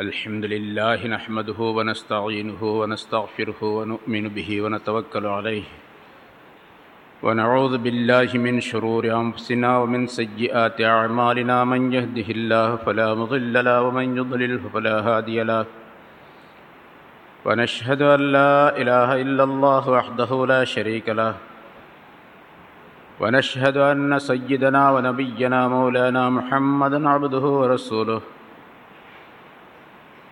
الحمد لله نحمده ونستعينه ونستغفره ونؤمن به ونتوكل عليه. ونعوذ بالله من شرور أنفسنا ومن سيئات أعمالنا. من يهده الله فلا مضل له ومن يضلله فلا هادي له. ونشهد أن لا إله إلا الله وحده لا شريك له. ونشهد أن سيدنا ونبينا مولانا محمدا عبده ورسوله.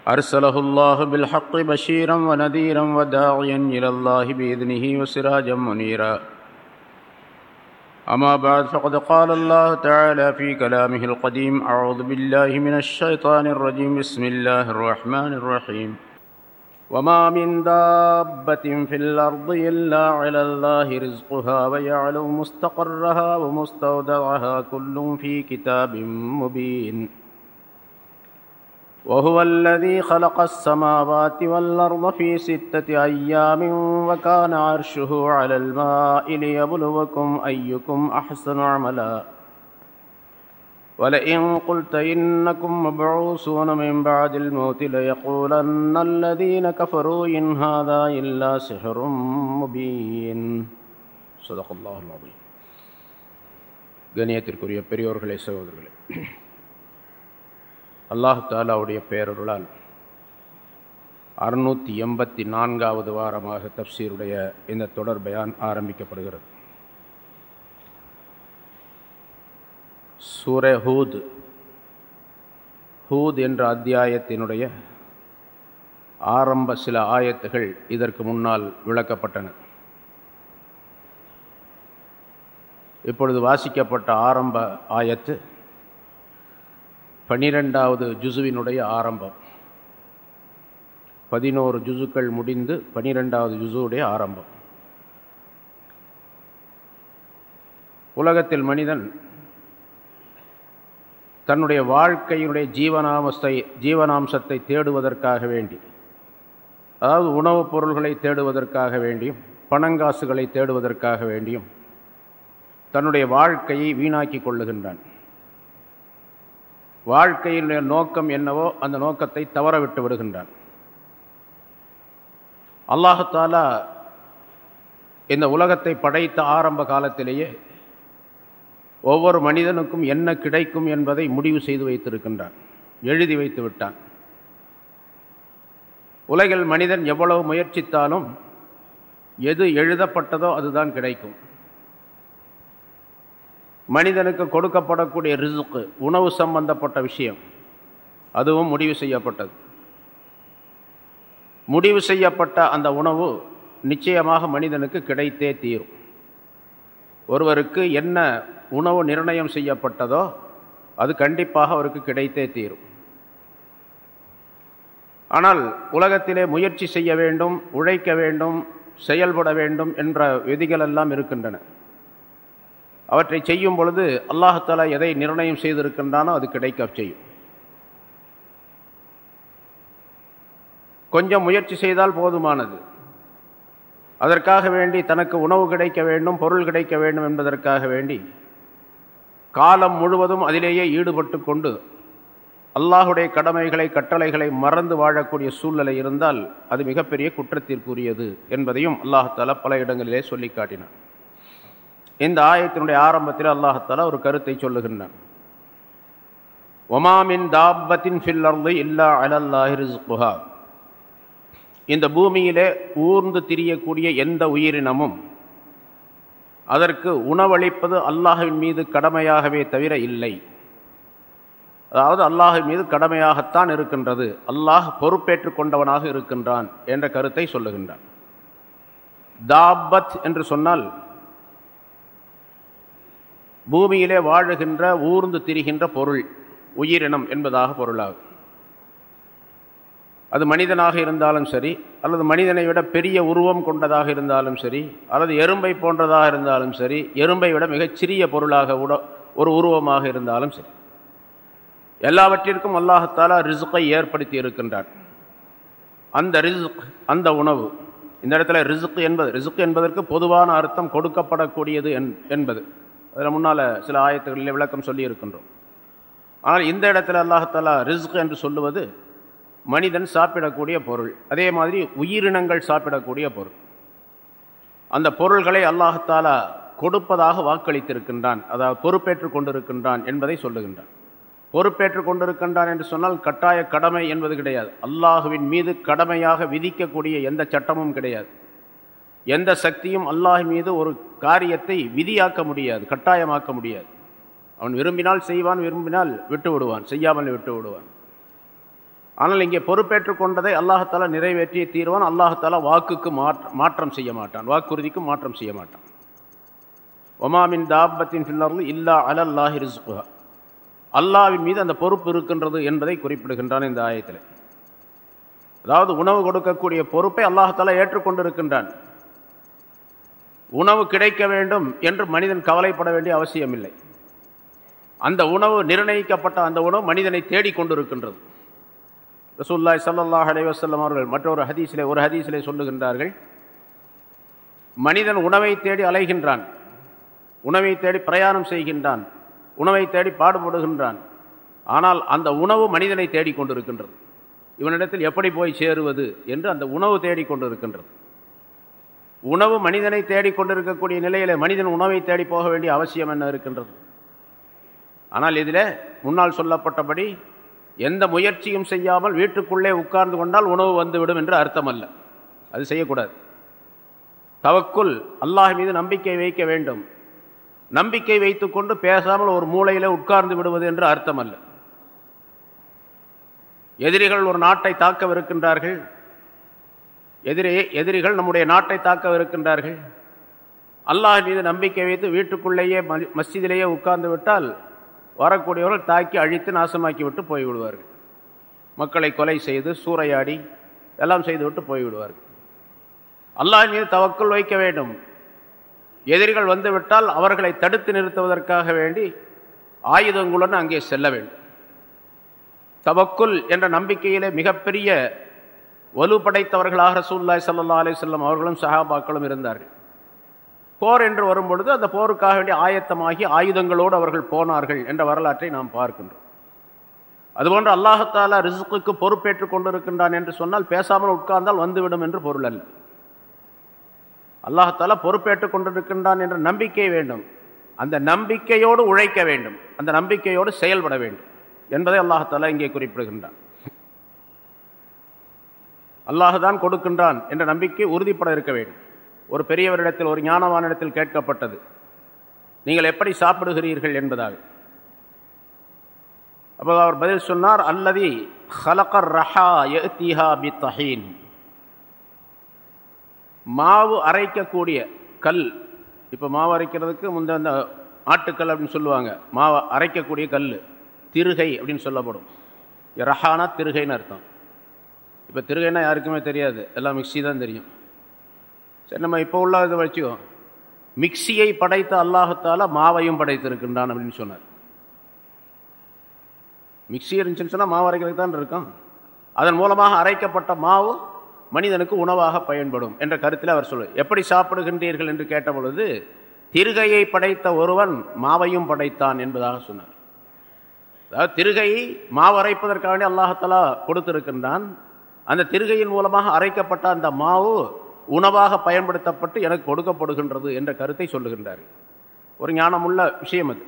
أرسله الله بالحق بشيرا ونذيرا وداعيا إلى الله بإذنه وسراجا منيرا. أما بعد فقد قال الله تعالى في كلامه القديم أعوذ بالله من الشيطان الرجيم بسم الله الرحمن الرحيم. وما من دابة في الأرض إلا على الله رزقها ويعلم مستقرها ومستودعها كل في كتاب مبين. وهو الذي خلق السماوات والأرض في ستة أيام وكان عرشه على الماء ليبلوكم أيكم أحسن عملا ولئن قلت إنكم مبعوثون من بعد الموت ليقولن الذين كفروا إن هذا إلا سحر مبين صدق الله العظيم கணியத்திற்குரிய பெரியோர்களே சகோதரர்களே அல்லாஹ் தாலாவுடைய பெயரருளால் அறுநூற்றி எண்பத்தி நான்காவது வாரமாக தப்சீருடைய இந்த தொடர் பயான் ஆரம்பிக்கப்படுகிறது. சூரே ஹூத். ஹூத் என்ற அத்தியாயத்தினுடைய ஆரம்ப சில ஆயத்துகள் இதற்கு முன்னால் விளக்கப்பட்டன. இப்பொழுது வாசிக்கப்பட்ட ஆரம்ப ஆயத்து பனிரெண்டாவது ஜுசுவினுடைய ஆரம்பம். பதினோரு ஜுசுக்கள் முடிந்து பனிரெண்டாவது ஜுசுவுடைய ஆரம்பம். உலகத்தில் மனிதன் தன்னுடைய வாழ்க்கையினுடைய ஜீவனாமஸ்தை ஜீவனாம்சத்தை தேடுவதற்காக வேண்டி அதாவது உணவுப் பொருள்களை தேடுவதற்காக வேண்டியும் பணங்காசுகளை தேடுவதற்காக வேண்டியும் தன்னுடைய வாழ்க்கையை வீணாக்கி கொள்ளுகின்றான். வாழ்க்கையினுடைய நோக்கம் என்னவோ அந்த நோக்கத்தை தவற விட்டு விடுகின்றான் அல்லாஹாலா இந்த உலகத்தை படைத்த ஆரம்ப காலத்திலேயே ஒவ்வொரு மனிதனுக்கும் என்ன கிடைக்கும் என்பதை முடிவு செய்து வைத்திருக்கின்றான். எழுதி வைத்து விட்டான். உலகில் மனிதன் எவ்வளவு முயற்சித்தாலும் எது எழுதப்பட்டதோ அதுதான் கிடைக்கும். மனிதனுக்கு கொடுக்கப்படக்கூடிய ரிசுக்கு உணவு சம்பந்தப்பட்ட விஷயம். அதுவும் முடிவு செய்யப்பட்டது. முடிவு செய்யப்பட்ட அந்த உணவு நிச்சயமாக மனிதனுக்கு கிடைத்தே தீரும். ஒருவருக்கு என்ன உணவு நிர்ணயம் செய்யப்பட்டதோ அது கண்டிப்பாக அவருக்கு கிடைத்தே தீரும். ஆனால் உலகத்திலே முயற்சி செய்ய வேண்டும் உழைக்க வேண்டும் செயல்பட வேண்டும் என்ற விதிகள் எல்லாம் இருக்கின்றன. அவற்றை செய்யும் பொழுது அல்லாஹாலா எதை நிர்ணயம் செய்திருக்கின்றானோ அது கிடைக்க செய்யும். கொஞ்சம் முயற்சி செய்தால் போதுமானது. அதற்காக வேண்டி தனக்கு உணவு கிடைக்க வேண்டும் பொருள் கிடைக்க வேண்டும் என்பதற்காக வேண்டி காலம் முழுவதும் அதிலேயே ஈடுபட்டு கொண்டு அல்லாஹுடைய கடமைகளை கட்டளைகளை மறந்து வாழக்கூடிய சூழ்நிலை இருந்தால் அது மிகப்பெரிய குற்றத்திற்குரியது என்பதையும் அல்லாஹாலா பல இடங்களிலே சொல்லி காட்டினார் இந்த ஆயத்தினுடைய ஆரம்பத்தில் அல்லாஹாலா ஒரு கருத்தை சொல்லுகின்றான். ஒமாமின் தாபத்தின் ஃபில்லர்லு இல்லா அலல்லாஹிர்குஹா இந்த பூமியிலே ஊர்ந்து திரியக்கூடிய எந்த உயிரினமும் அதற்கு உணவளிப்பது அல்லாஹின் மீது கடமையாகவே தவிர இல்லை. அதாவது அல்லாஹின் மீது கடமையாகத்தான் இருக்கின்றது. அல்லாஹ் பொறுப்பேற்று கொண்டவனாக இருக்கின்றான் என்ற கருத்தை சொல்லுகின்றான். தாபத் என்று சொன்னால் பூமியிலே வாழுகின்ற ஊர்ந்து திரிகின்ற பொருள் உயிரினம் என்பதாக பொருளாகும். அது மனிதனாக இருந்தாலும் சரி அல்லது மனிதனை விட பெரிய உருவம் கொண்டதாக இருந்தாலும் சரி அல்லது எறும்பை போன்றதாக இருந்தாலும் சரி எறும்பை விட மிகச்சிறிய பொருளாக உட ஒரு உருவமாக இருந்தாலும் சரி. எல்லாவற்றிற்கும் அல்லாஹத்தாலா ரிசுக்கை ஏற்படுத்தி இருக்கின்றான். அந்த ரிசுக் அந்த உணவு இந்த இடத்துல ரிசுக்கு என்பது ரிசுக்கு என்பதற்கு பொதுவான அர்த்தம் கொடுக்கப்படக்கூடியது என்பது. அதில் முன்னால் சில ஆயத்துகளில் விளக்கம் சொல்லி இருக்கின்றோம் ஆனால் இந்த இடத்துல அல்லாஹாலா ரிஸ்க் என்று சொல்லுவது மனிதன் சாப்பிடக்கூடிய பொருள். அதே மாதிரி உயிரினங்கள் சாப்பிடக்கூடிய பொருள். அந்த பொருள்களை அல்லாஹாலா கொடுப்பதாக வாக்களித்திருக்கின்றான். அதாவது பொறுப்பேற்றுக் கொண்டிருக்கின்றான் என்பதை சொல்லுகின்றான். பொறுப்பேற்றுக் கொண்டிருக்கின்றான் என்று சொன்னால் கட்டாய கடமை என்பது கிடையாது. அல்லாஹுவின் மீது கடமையாக விதிக்கக்கூடிய எந்த சட்டமும் கிடையாது. எந்த சக்தியும் அல்லாஹ் மீது ஒரு காரியத்தை விதியாக்க முடியாது கட்டாயமாக்க முடியாது. அவன் விரும்பினால் செய்வான் விரும்பினால் விட்டு விடுவான் செய்யாமல் விட்டு விடுவான் ஆனால் இங்கே பொறுப்பேற்றுக் கொண்டதை அல்லாஹாலா நிறைவேற்றிய தீர்வான். அல்லாஹாலா வாக்குக்கு மாற்றம் செய்ய மாட்டான். வாக்குறுதிக்கு மாற்றம் செய்ய மாட்டான். ஒமாமின் தாபத்தின் பின்னர்கள் இல்லா அலல்லாஹி ரிஸ்குஹா. அல்லாவின் மீது அந்த பொறுப்பு இருக்கின்றது என்பதை குறிப்பிடுகின்றான் இந்த ஆயத்தில். அதாவது உணவு கொடுக்கக்கூடிய பொறுப்பை அல்லாஹாலா ஏற்றுக்கொண்டிருக்கின்றான். உணவு கிடைக்க வேண்டும் என்று மனிதன் கவலைப்பட வேண்டிய அவசியமில்லை. அந்த உணவு நிர்ணயிக்கப்பட்ட அந்த உணவு மனிதனை தேடிக்கொண்டிருக்கின்றது ரசூல்லாய் சல்லாஹ் அலைவசல்லம் அவர்கள் மற்றொரு ஹதீஸிலே ஒரு ஹதீஸிலே சொல்லுகின்றார்கள் மனிதன் உணவை தேடி அலைகின்றான் உணவை தேடி பிரயாணம் செய்கின்றான் உணவை தேடி பாடுபடுகின்றான். ஆனால் அந்த உணவு மனிதனை தேடிக்கொண்டிருக்கின்றது இவனிடத்தில் எப்படி போய் சேருவது? என்று அந்த உணவு தேடிக்கொண்டிருக்கின்றது உணவு மனிதனை தேடிக்கொண்டிருக்கக்கூடிய நிலையில் மனிதன் உணவை தேடி போக வேண்டிய அவசியம் என்ன இருக்கின்றது? ஆனால் இதில் முன்னால் சொல்லப்பட்டபடி எந்த முயற்சியும் செய்யாமல் வீட்டுக்குள்ளே உட்கார்ந்து கொண்டால் உணவு வந்துவிடும் என்று அர்த்தம் அல்ல அது செய்யக்கூடாது. தவக்குள் அல்லாஹ் மீது நம்பிக்கை வைக்க வேண்டும். நம்பிக்கை வைத்துக்கொண்டு பேசாமல் ஒரு மூளையில் உட்கார்ந்து விடுவது என்று அர்த்தம் அல்ல எதிரிகள் ஒரு நாட்டை தாக்கவிருக்கின்றார்கள். எதிரே எதிரிகள் நம்முடைய நாட்டை தாக்கவிருக்கின்றார்கள். அல்லாஹ் மீது நம்பிக்கை வைத்து வீட்டுக்குள்ளேயே மஸ்ஜிதிலேயே உட்கார்ந்து விட்டால் வரக்கூடியவர்கள் தாக்கி அழித்து நாசமாக்கி விட்டு போய்விடுவார்கள். மக்களை கொலை செய்து சூறையாடி எல்லாம் செய்துவிட்டு போய்விடுவார்கள். அல்லாஹ் மீது தவக்குள் வைக்க வேண்டும். எதிரிகள் வந்துவிட்டால் அவர்களை தடுத்து நிறுத்துவதற்காக வேண்டி ஆயுதங்களுடன் அங்கே செல்ல வேண்டும். தவக்குள் என்ற நம்பிக்கையிலே மிகப்பெரிய வலு படைத்தவர்களாக ரசூல்லாய் சல்லா அலி சொல்லம் அவர்களும் சஹாபாக்களும் இருந்தார்கள். போர் என்று வரும்பொழுது அந்த போருக்காக வேண்டிய ஆயத்தமாகி ஆயுதங்களோடு அவர்கள் போனார்கள் என்ற வரலாற்றை நாம் பார்க்கின்றோம். அதுபோன்று அல்லாஹத்தாலா ரிசுக்கு பொறுப்பேற்றுக் கொண்டிருக்கின்றான் என்று சொன்னால் பேசாமல் உட்கார்ந்தால் வந்துவிடும் என்று பொருள் அல்ல. அல்லாஹத்தாலா பொறுப்பேற்றுக் கொண்டிருக்கின்றான் என்ற நம்பிக்கை வேண்டும். அந்த நம்பிக்கையோடு உழைக்க வேண்டும். அந்த நம்பிக்கையோடு செயல்பட வேண்டும் என்பதை அல்லாஹத்தாலா இங்கே குறிப்பிடுகின்றான். அல்லாஹுதான் கொடுக்கின்றான் என்ற நம்பிக்கை உறுதிப்பட இருக்க வேண்டும். ஒரு பெரியவரிடத்தில் ஒரு ஞானவானிடத்தில் கேட்கப்பட்டது. நீங்கள் எப்படி சாப்பிடுகிறீர்கள் என்பதாக. அப்போ அவர் பதில் சொன்னார் அல்லதி ஹலகர் ரஹா எத்திஹா பி தஹீன் மாவு அரைக்கக்கூடிய கல் இப்போ மாவு அரைக்கிறதுக்கு முந்த அந்த ஆட்டுக்கல் அப்படின்னு சொல்லுவாங்க. மாவு அரைக்கக்கூடிய கல் திருகை அப்படின்னு சொல்லப்படும். ரஹானா திருகைன்னு அர்த்தம். இப்போ திருகைனா யாருக்குமே தெரியாது. எல்லாம் மிக்சி தான் தெரியும். சரி நம்ம இப்போ உள்ள இதை வச்சுக்கோ மிக்சியை படைத்த அல்லாஹத்தால மாவையும் படைத்திருக்கின்றான் அப்படின்னு சொன்னார். மிக்சி இருந்துச்சுன்னு சொன்னால் மாவு அரைக்கிறதுக்கு தான் இருக்கும். அதன் மூலமாக அரைக்கப்பட்ட மாவு மனிதனுக்கு உணவாக பயன்படும் என்ற கருத்தில் அவர் சொல்லு எப்படி சாப்பிடுகின்றீர்கள் என்று கேட்ட பொழுது திருகையை படைத்த ஒருவன் மாவையும் படைத்தான் என்பதாக சொன்னார். அதாவது திருகையை மாவு அரைப்பதற்காக அல்லாஹத்தலா கொடுத்திருக்கின்றான். அந்த திருகையின் மூலமாக அரைக்கப்பட்ட அந்த மாவு உணவாக பயன்படுத்தப்பட்டு எனக்கு கொடுக்கப்படுகின்றது என்ற கருத்தை சொல்லுகின்றார். ஒரு ஞானமுள்ள விஷயம் அது.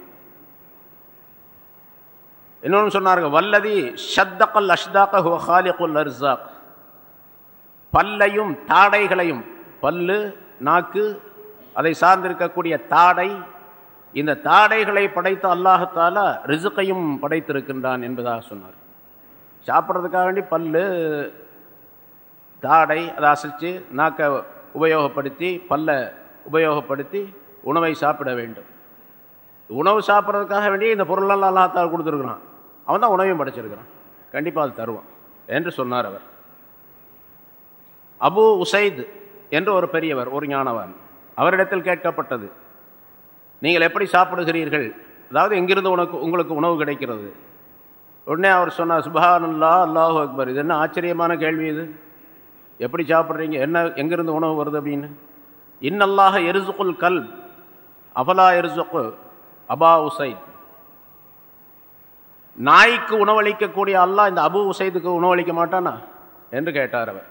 இன்னொன்று சொன்னார்கள் வல்லதி ஷத்தக்கல் அஷ்தாக்க ஹாலிகுல் அர்சாக். பல்லையும் தாடைகளையும் பல்லு நாக்கு அதை சார்ந்திருக்கக்கூடிய தாடை இந்த தாடைகளை படைத்த அல்லாஹத்தால ரிசுக்கையும் படைத்திருக்கின்றான் என்பதாக சொன்னார். சாப்பிட்றதுக்காக வேண்டி பல்லு தாடை அதை அசைச்சு நாக்கை உபயோகப்படுத்தி பல்ல உபயோகப்படுத்தி உணவை சாப்பிட வேண்டும். உணவு சாப்பிட்றதுக்காக வேண்டிய இந்த பொருளெல்லாம் அல்லாத்தால் கொடுத்துருக்குறான். அவன் தான் உணவையும் படைச்சிருக்கிறான். கண்டிப்பாக அது தருவான் என்று சொன்னார் அவர். அபு உசைத் என்று ஒரு பெரியவர் ஒரு ஞானவன். அவரிடத்தில் கேட்கப்பட்டது நீங்கள் எப்படி சாப்பிடுகிறீர்கள்? அதாவது எங்கிருந்து உனக்கு உங்களுக்கு உணவு கிடைக்கிறது? உடனே அவர் சொன்னார் சுபஹானுல்லா அல்லாஹு அக்பர். இது என்ன ஆச்சரியமான கேள்வி இது? எப்படி சாப்பிட்றீங்க? என்ன எங்கேருந்து உணவு வருது அப்படின்னு? இன்னல்லாக எரிசுக்குல் கல் அபலா எருசுக்கு அபா உசைத். நாய்க்கு உணவளிக்கக்கூடிய அல்லாஹ் இந்த அபு உசைதுக்கு உணவளிக்க மாட்டானா? என்று கேட்டார் அவர்.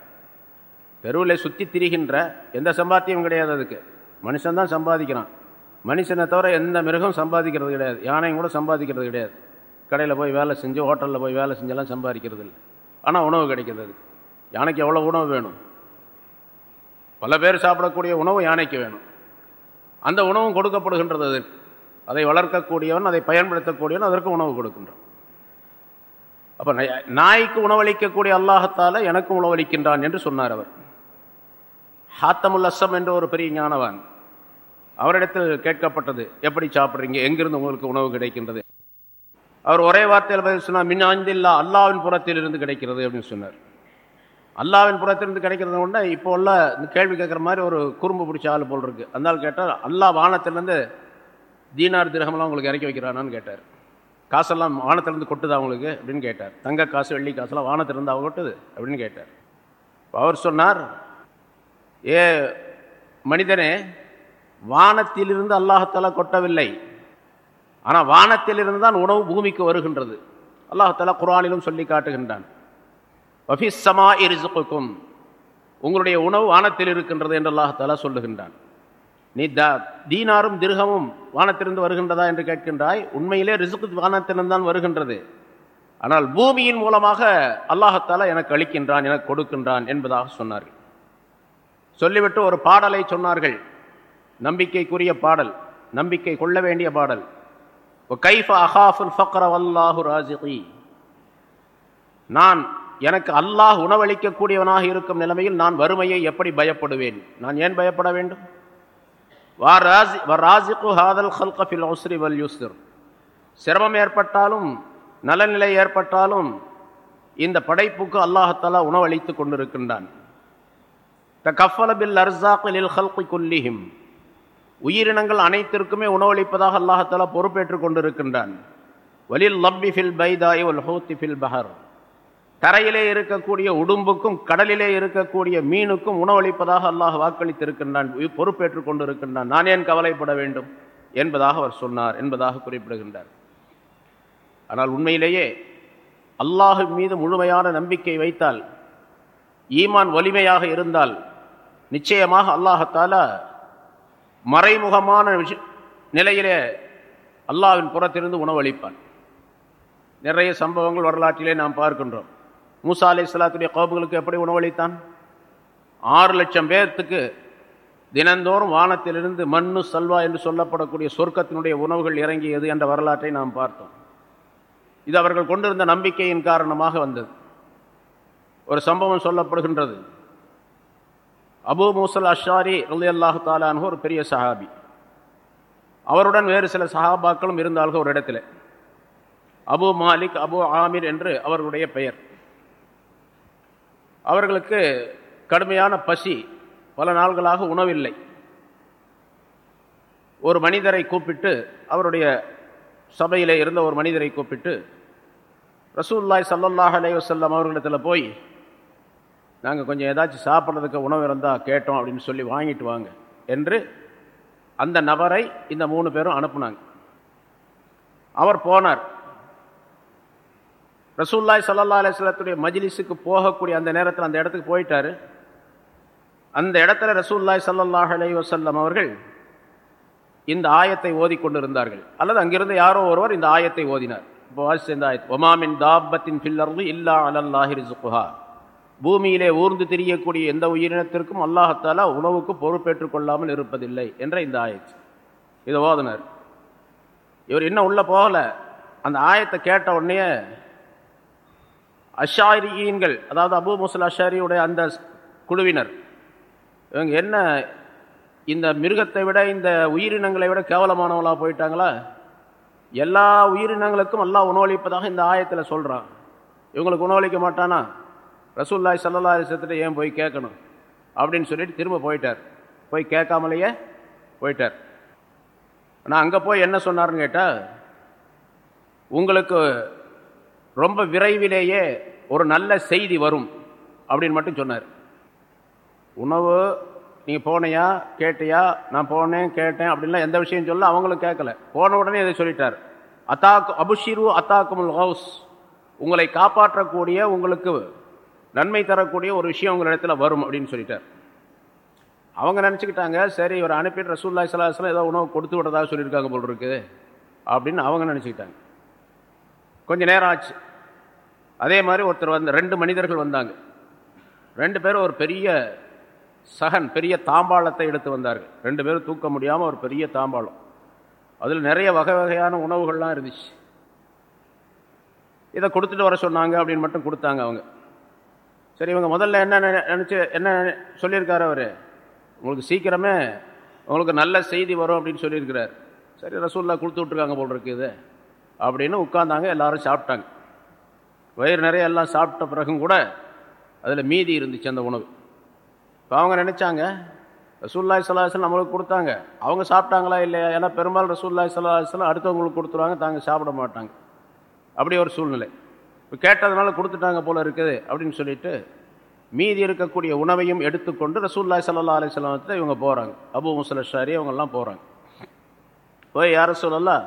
தெருவில் சுற்றி திரிகின்ற எந்த சம்பாத்தியம் கிடையாது அதுக்கு. மனுஷன்தான் சம்பாதிக்கிறான். மனுஷனை தவிர எந்த மிருகம் சம்பாதிக்கிறது கிடையாது. யானையும் கூட சம்பாதிக்கிறது கிடையாது. கடையில் போய் வேலை செஞ்சு ஹோட்டலில் போய் வேலை செஞ்செல்லாம் சம்பாதிக்கிறது இல்லை ஆனால் உணவு கிடைக்கிறது அதுக்கு. யானைக்கு எவ்வளோ உணவு வேணும்? பல பேர் சாப்பிடக்கூடிய உணவு யானைக்கு வேணும். அந்த உணவும் கொடுக்கப்படுகின்றது அதற்கு அதை வளர்க்கக்கூடியவன் அதை பயன்படுத்தக்கூடியவன் அதற்கு உணவு கொடுக்கின்றான். அப்போ நாய்க்கு உணவளிக்கக்கூடிய அல்லாஹத்தால எனக்கும் உணவளிக்கின்றான் என்று சொன்னார் அவர். ஹாத்தமுல் அசம் என்ற ஒரு பெரிய ஞானவான். அவரிடத்தில் கேட்கப்பட்டது எப்படி சாப்பிட்றீங்க? எங்கிருந்து உங்களுக்கு உணவு கிடைக்கின்றது? அவர் ஒரே வார்த்தையில் பதில் சொன்னார் மின் ஆந்தில்லா அல்லாவின் புறத்தில் இருந்து கிடைக்கிறது அப்படின்னு சொன்னார். அல்லாவின் புறத்திலிருந்து கிடைக்கிறத கொண்டு இப்போ உள்ள இந்த கேள்வி கேட்குற மாதிரி ஒரு குறும்பு பிடிச்ச ஆள் போல் இருக்குது அந்த கேட்டால் அல்லா வானத்திலேருந்து தீனார் திரகமெல்லாம் உங்களுக்கு இறக்கி வைக்கிறானான்னு கேட்டார். காசெல்லாம் வானத்திலேருந்து கொட்டுதா அவங்களுக்கு அப்படின்னு கேட்டார். தங்க காசு வெள்ளி காசெல்லாம் வானத்திலிருந்து அவங்க கொட்டுது அப்படின்னு கேட்டார். அவர் சொன்னார் ஏ மனிதனே வானத்திலிருந்து அல்லாஹத்தாலா கொட்டவில்லை. ஆனால் வானத்திலிருந்து தான் உணவு பூமிக்கு வருகின்றது. அல்லாஹத்தால குரானிலும் சொல்லி காட்டுகின்றான். வஃபிஸ்ஸமா இரிசுக்கும் உங்களுடைய உணவு வானத்தில் இருக்கின்றது என்று அல்லாஹாலா சொல்லுகின்றான். நீ த தீனாரும் திருகமும் வானத்திலிருந்து வருகின்றதா என்று கேட்கின்றாய். உண்மையிலே ரிசுக்கு வானத்திலிருந்து தான் வருகின்றது. ஆனால் பூமியின் மூலமாக அல்லாஹத்தாலா எனக்கு அளிக்கின்றான் எனக்கு கொடுக்கின்றான் என்பதாக சொன்னார்கள். சொல்லிவிட்டு ஒரு பாடலை சொன்னார்கள். நம்பிக்கைக்குரிய பாடல் நம்பிக்கை கொள்ள வேண்டிய பாடல். கைஃப அஹாஃபுல் ஃபக்ர வல்லாஹு நான் எனக்கு அல்லாஹ் உணவளிக்கக்கூடியவனாக இருக்கும் நிலைமையில் நான் வறுமையை எப்படி பயப்படுவேன்? நான் ஏன் பயப்பட வேண்டும்? சிரமம் ஏற்பட்டாலும் நலநிலை ஏற்பட்டாலும் இந்த படைப்புக்கு அல்லாஹத்தாலா உணவளித்துக் கொண்டிருக்கின்றான். கஃபலபில் அர்சாக்கில் ஹல்கி குல்லிஹிம். உயிரினங்கள் அனைத்திற்குமே உணவளிப்பதாக அல்லாஹத்தாலா பொறுப்பேற்றுக் கொண்டிருக்கின்றான். வலில் லப்பி ஃபில் பைதாய் ஒல் ஹூத்தி ஃபில் பஹர். தரையிலே இருக்கக்கூடிய உடும்புக்கும் கடலிலே இருக்கக்கூடிய மீனுக்கும் உணவளிப்பதாக அல்லாஹ் வாக்களித்திருக்கின்றான் பொறுப்பேற்றுக் கொண்டிருக்கின்றான். நான் ஏன் கவலைப்பட வேண்டும் என்பதாக அவர் சொன்னார் என்பதாக குறிப்பிடுகின்றார். ஆனால் உண்மையிலேயே அல்லாஹ் மீது முழுமையான நம்பிக்கை வைத்தால் ஈமான் வலிமையாக இருந்தால் நிச்சயமாக அல்லாஹத்தால மறைமுகமான நிலையிலே அல்லாவின் புறத்திலிருந்து உணவளிப்பான். நிறைய சம்பவங்கள் வரலாற்றிலே நாம் பார்க்கின்றோம். மூசா அலை இஸ்லாத்துடைய கோபுகளுக்கு எப்படி உணவளித்தான்? ஆறு லட்சம் பேர்த்துக்கு தினந்தோறும் வானத்திலிருந்து மண்ணு சல்வா என்று சொல்லப்படக்கூடிய சொர்க்கத்தினுடைய உணவுகள் இறங்கியது என்ற வரலாற்றை நாம் பார்த்தோம். இது அவர்கள் கொண்டிருந்த நம்பிக்கையின் காரணமாக வந்தது. ஒரு சம்பவம் சொல்லப்படுகின்றது. அபு மூசல் அஷாரி ரலி அல்லாஹு தாலானு ஒரு பெரிய சஹாபி. அவருடன் வேறு சில சஹாபாக்களும் இருந்தார்கள் ஒரு இடத்துல. அபு மாலிக் அபு ஆமிர் என்று அவர்களுடைய பெயர். அவர்களுக்கு கடுமையான பசி பல நாள்களாக உணவில்லை. ஒரு மனிதரை கூப்பிட்டு அவருடைய சபையில் இருந்த ஒரு மனிதரை கூப்பிட்டு ரசூல்லாய் சல்லல்லாஹ் அலைய வல்லம் அவர்களிடத்தில் போய் நாங்கள் கொஞ்சம் ஏதாச்சும் சாப்பிட்றதுக்கு உணவு இருந்தால் கேட்டோம் அப்படின்னு சொல்லி வாங்கிட்டு வாங்க என்று அந்த நபரை இந்த மூணு பேரும் அனுப்புனாங்க. அவர் போனார். ரசூல்லாய் சல்லா அலிஸ்லத்துடைய மஜிலிஸுக்கு போகக்கூடிய அந்த நேரத்தில் அந்த இடத்துக்கு போயிட்டாரு. அந்த இடத்துல ரசூல்லாய் சல்லாஹ் அலை வசல்லம் அவர்கள் இந்த ஆயத்தை ஓதிக்கொண்டிருந்தார்கள் அல்லது அங்கிருந்து யாரோ ஒருவர் இந்த ஆயத்தை ஓதினார். இப்போ வாசி இந்த ஆயத் ஒமாமின் தாபத்தின் பில்லர்ந்து இல்லா அலல்லாஹிர் ரிசுகுஹா பூமியிலே ஊர்ந்து திரியக்கூடிய எந்த உயிரினத்திற்கும் அல்லாஹத்தாலா உணவுக்கு பொறுப்பேற்றுக் கொள்ளாமல் இருப்பதில்லை என்ற இந்த ஆயத்து இதை ஓதுனர். இவர் இன்னும் உள்ளே போகல. அந்த ஆயத்தை கேட்ட உடனே அஷாரியீன்கள் அதாவது அபு முசல் அஷாரியுடைய அந்த குழுவினர். இவங்க என்ன இந்த மிருகத்தை விட இந்த உயிரினங்களை விட கேவலமானவங்களாக போயிட்டாங்களா? எல்லா உயிரினங்களுக்கும் எல்லாம் உணவளிப்பதாக இந்த ஆயத்தில் சொல்கிறான் இவங்களுக்கு உணவளிக்க மாட்டானா? ரசூல்லாய் சல்லா அலிசத்திட்ட ஏன் போய் கேட்கணும்? அப்படின்னு சொல்லிட்டு திரும்ப போயிட்டார். போய் கேட்காமலேயே போயிட்டார். ஆனால் அங்கே போய் என்ன சொன்னார்னு கேட்டால் உங்களுக்கு ரொம்ப விரைவிலேயே ஒரு நல்ல செய்தி வரும் அப்படின்னு மட்டும் சொன்னார். உணவு நீங்கள் போனையா கேட்டியா? நான் போனேன் கேட்டேன் அப்படின்லாம் எந்த விஷயம் சொல்ல அவங்களும் கேட்கல. போன உடனே இதை சொல்லிட்டார். அத்தாக்கு அபுஷிரு அத்தாக்குமுல் ஹவுஸ் உங்களை காப்பாற்றக்கூடிய உங்களுக்கு நன்மை தரக்கூடிய ஒரு விஷயம் உங்களிடத்தில் வரும் அப்படின்னு சொல்லிட்டார். அவங்க நினச்சிக்கிட்டாங்க சரி இவர் அனுப்பிட்டு ரசூல்லாய் சலாஹலாம் ஏதோ உணவு கொடுத்து விடுறதா சொல்லியிருக்காங்க போல் இருக்குது அப்படின்னு அவங்க நினச்சிக்கிட்டாங்க. கொஞ்சம் நேரம் ஆச்சு. அதே மாதிரி ஒருத்தர் வந்து ரெண்டு மனிதர்கள் வந்தாங்க. ரெண்டு பேரும் ஒரு பெரிய சகன் பெரிய தாம்பாளத்தை எடுத்து வந்தார்கள். ரெண்டு பேரும் தூக்க முடியாமல் ஒரு பெரிய தாம்பாளம். அதில் நிறைய வகை வகையான உணவுகள்லாம் இருந்துச்சு. இதை கொடுத்துட்டு வர சொன்னாங்க அப்படின்னு மட்டும் கொடுத்தாங்க அவங்க. சரி இவங்க முதல்ல என்ன நினச்சி என்ன சொல்லியிருக்காரு அவர்? உங்களுக்கு சீக்கிரமே உங்களுக்கு நல்ல செய்தி வரும் அப்படின்னு சொல்லியிருக்கிறார். சரி ரசூல்லா கொடுத்து விட்ருக்காங்க போல் இருக்குது அப்படின்னு உட்காந்தாங்க எல்லாரும் சாப்பிட்டாங்க. வயிறு நிறைய எல்லாம் சாப்பிட்ட பிறகும் கூட அதில் மீதி இருந்துச்சு அந்த உணவு. இப்போ அவங்க நினச்சாங்க ரசூல்லாய் சலாஹலம் நம்மளுக்கு கொடுத்தாங்க. அவங்க சாப்பிட்டாங்களா இல்லையா? ஏன்னா பெரும்பாலும் ரசூல்லாய் சலாஹலம் அடுத்தவங்களுக்கு கொடுத்துருவாங்க தாங்க சாப்பிட மாட்டாங்க. அப்படி ஒரு சூழ்நிலை. இப்போ கேட்டதுனால கொடுத்துட்டாங்க போல இருக்குது அப்படின்னு சொல்லிட்டு மீதி இருக்கக்கூடிய உணவையும் எடுத்துக்கொண்டு ரசூல்லாய் சல்லா அலிஸ்லாமத்தில் இவங்க போகிறாங்க அபு முசலஷாரி அவங்கெல்லாம் போகிறாங்க போய் யார சொல்லலாம்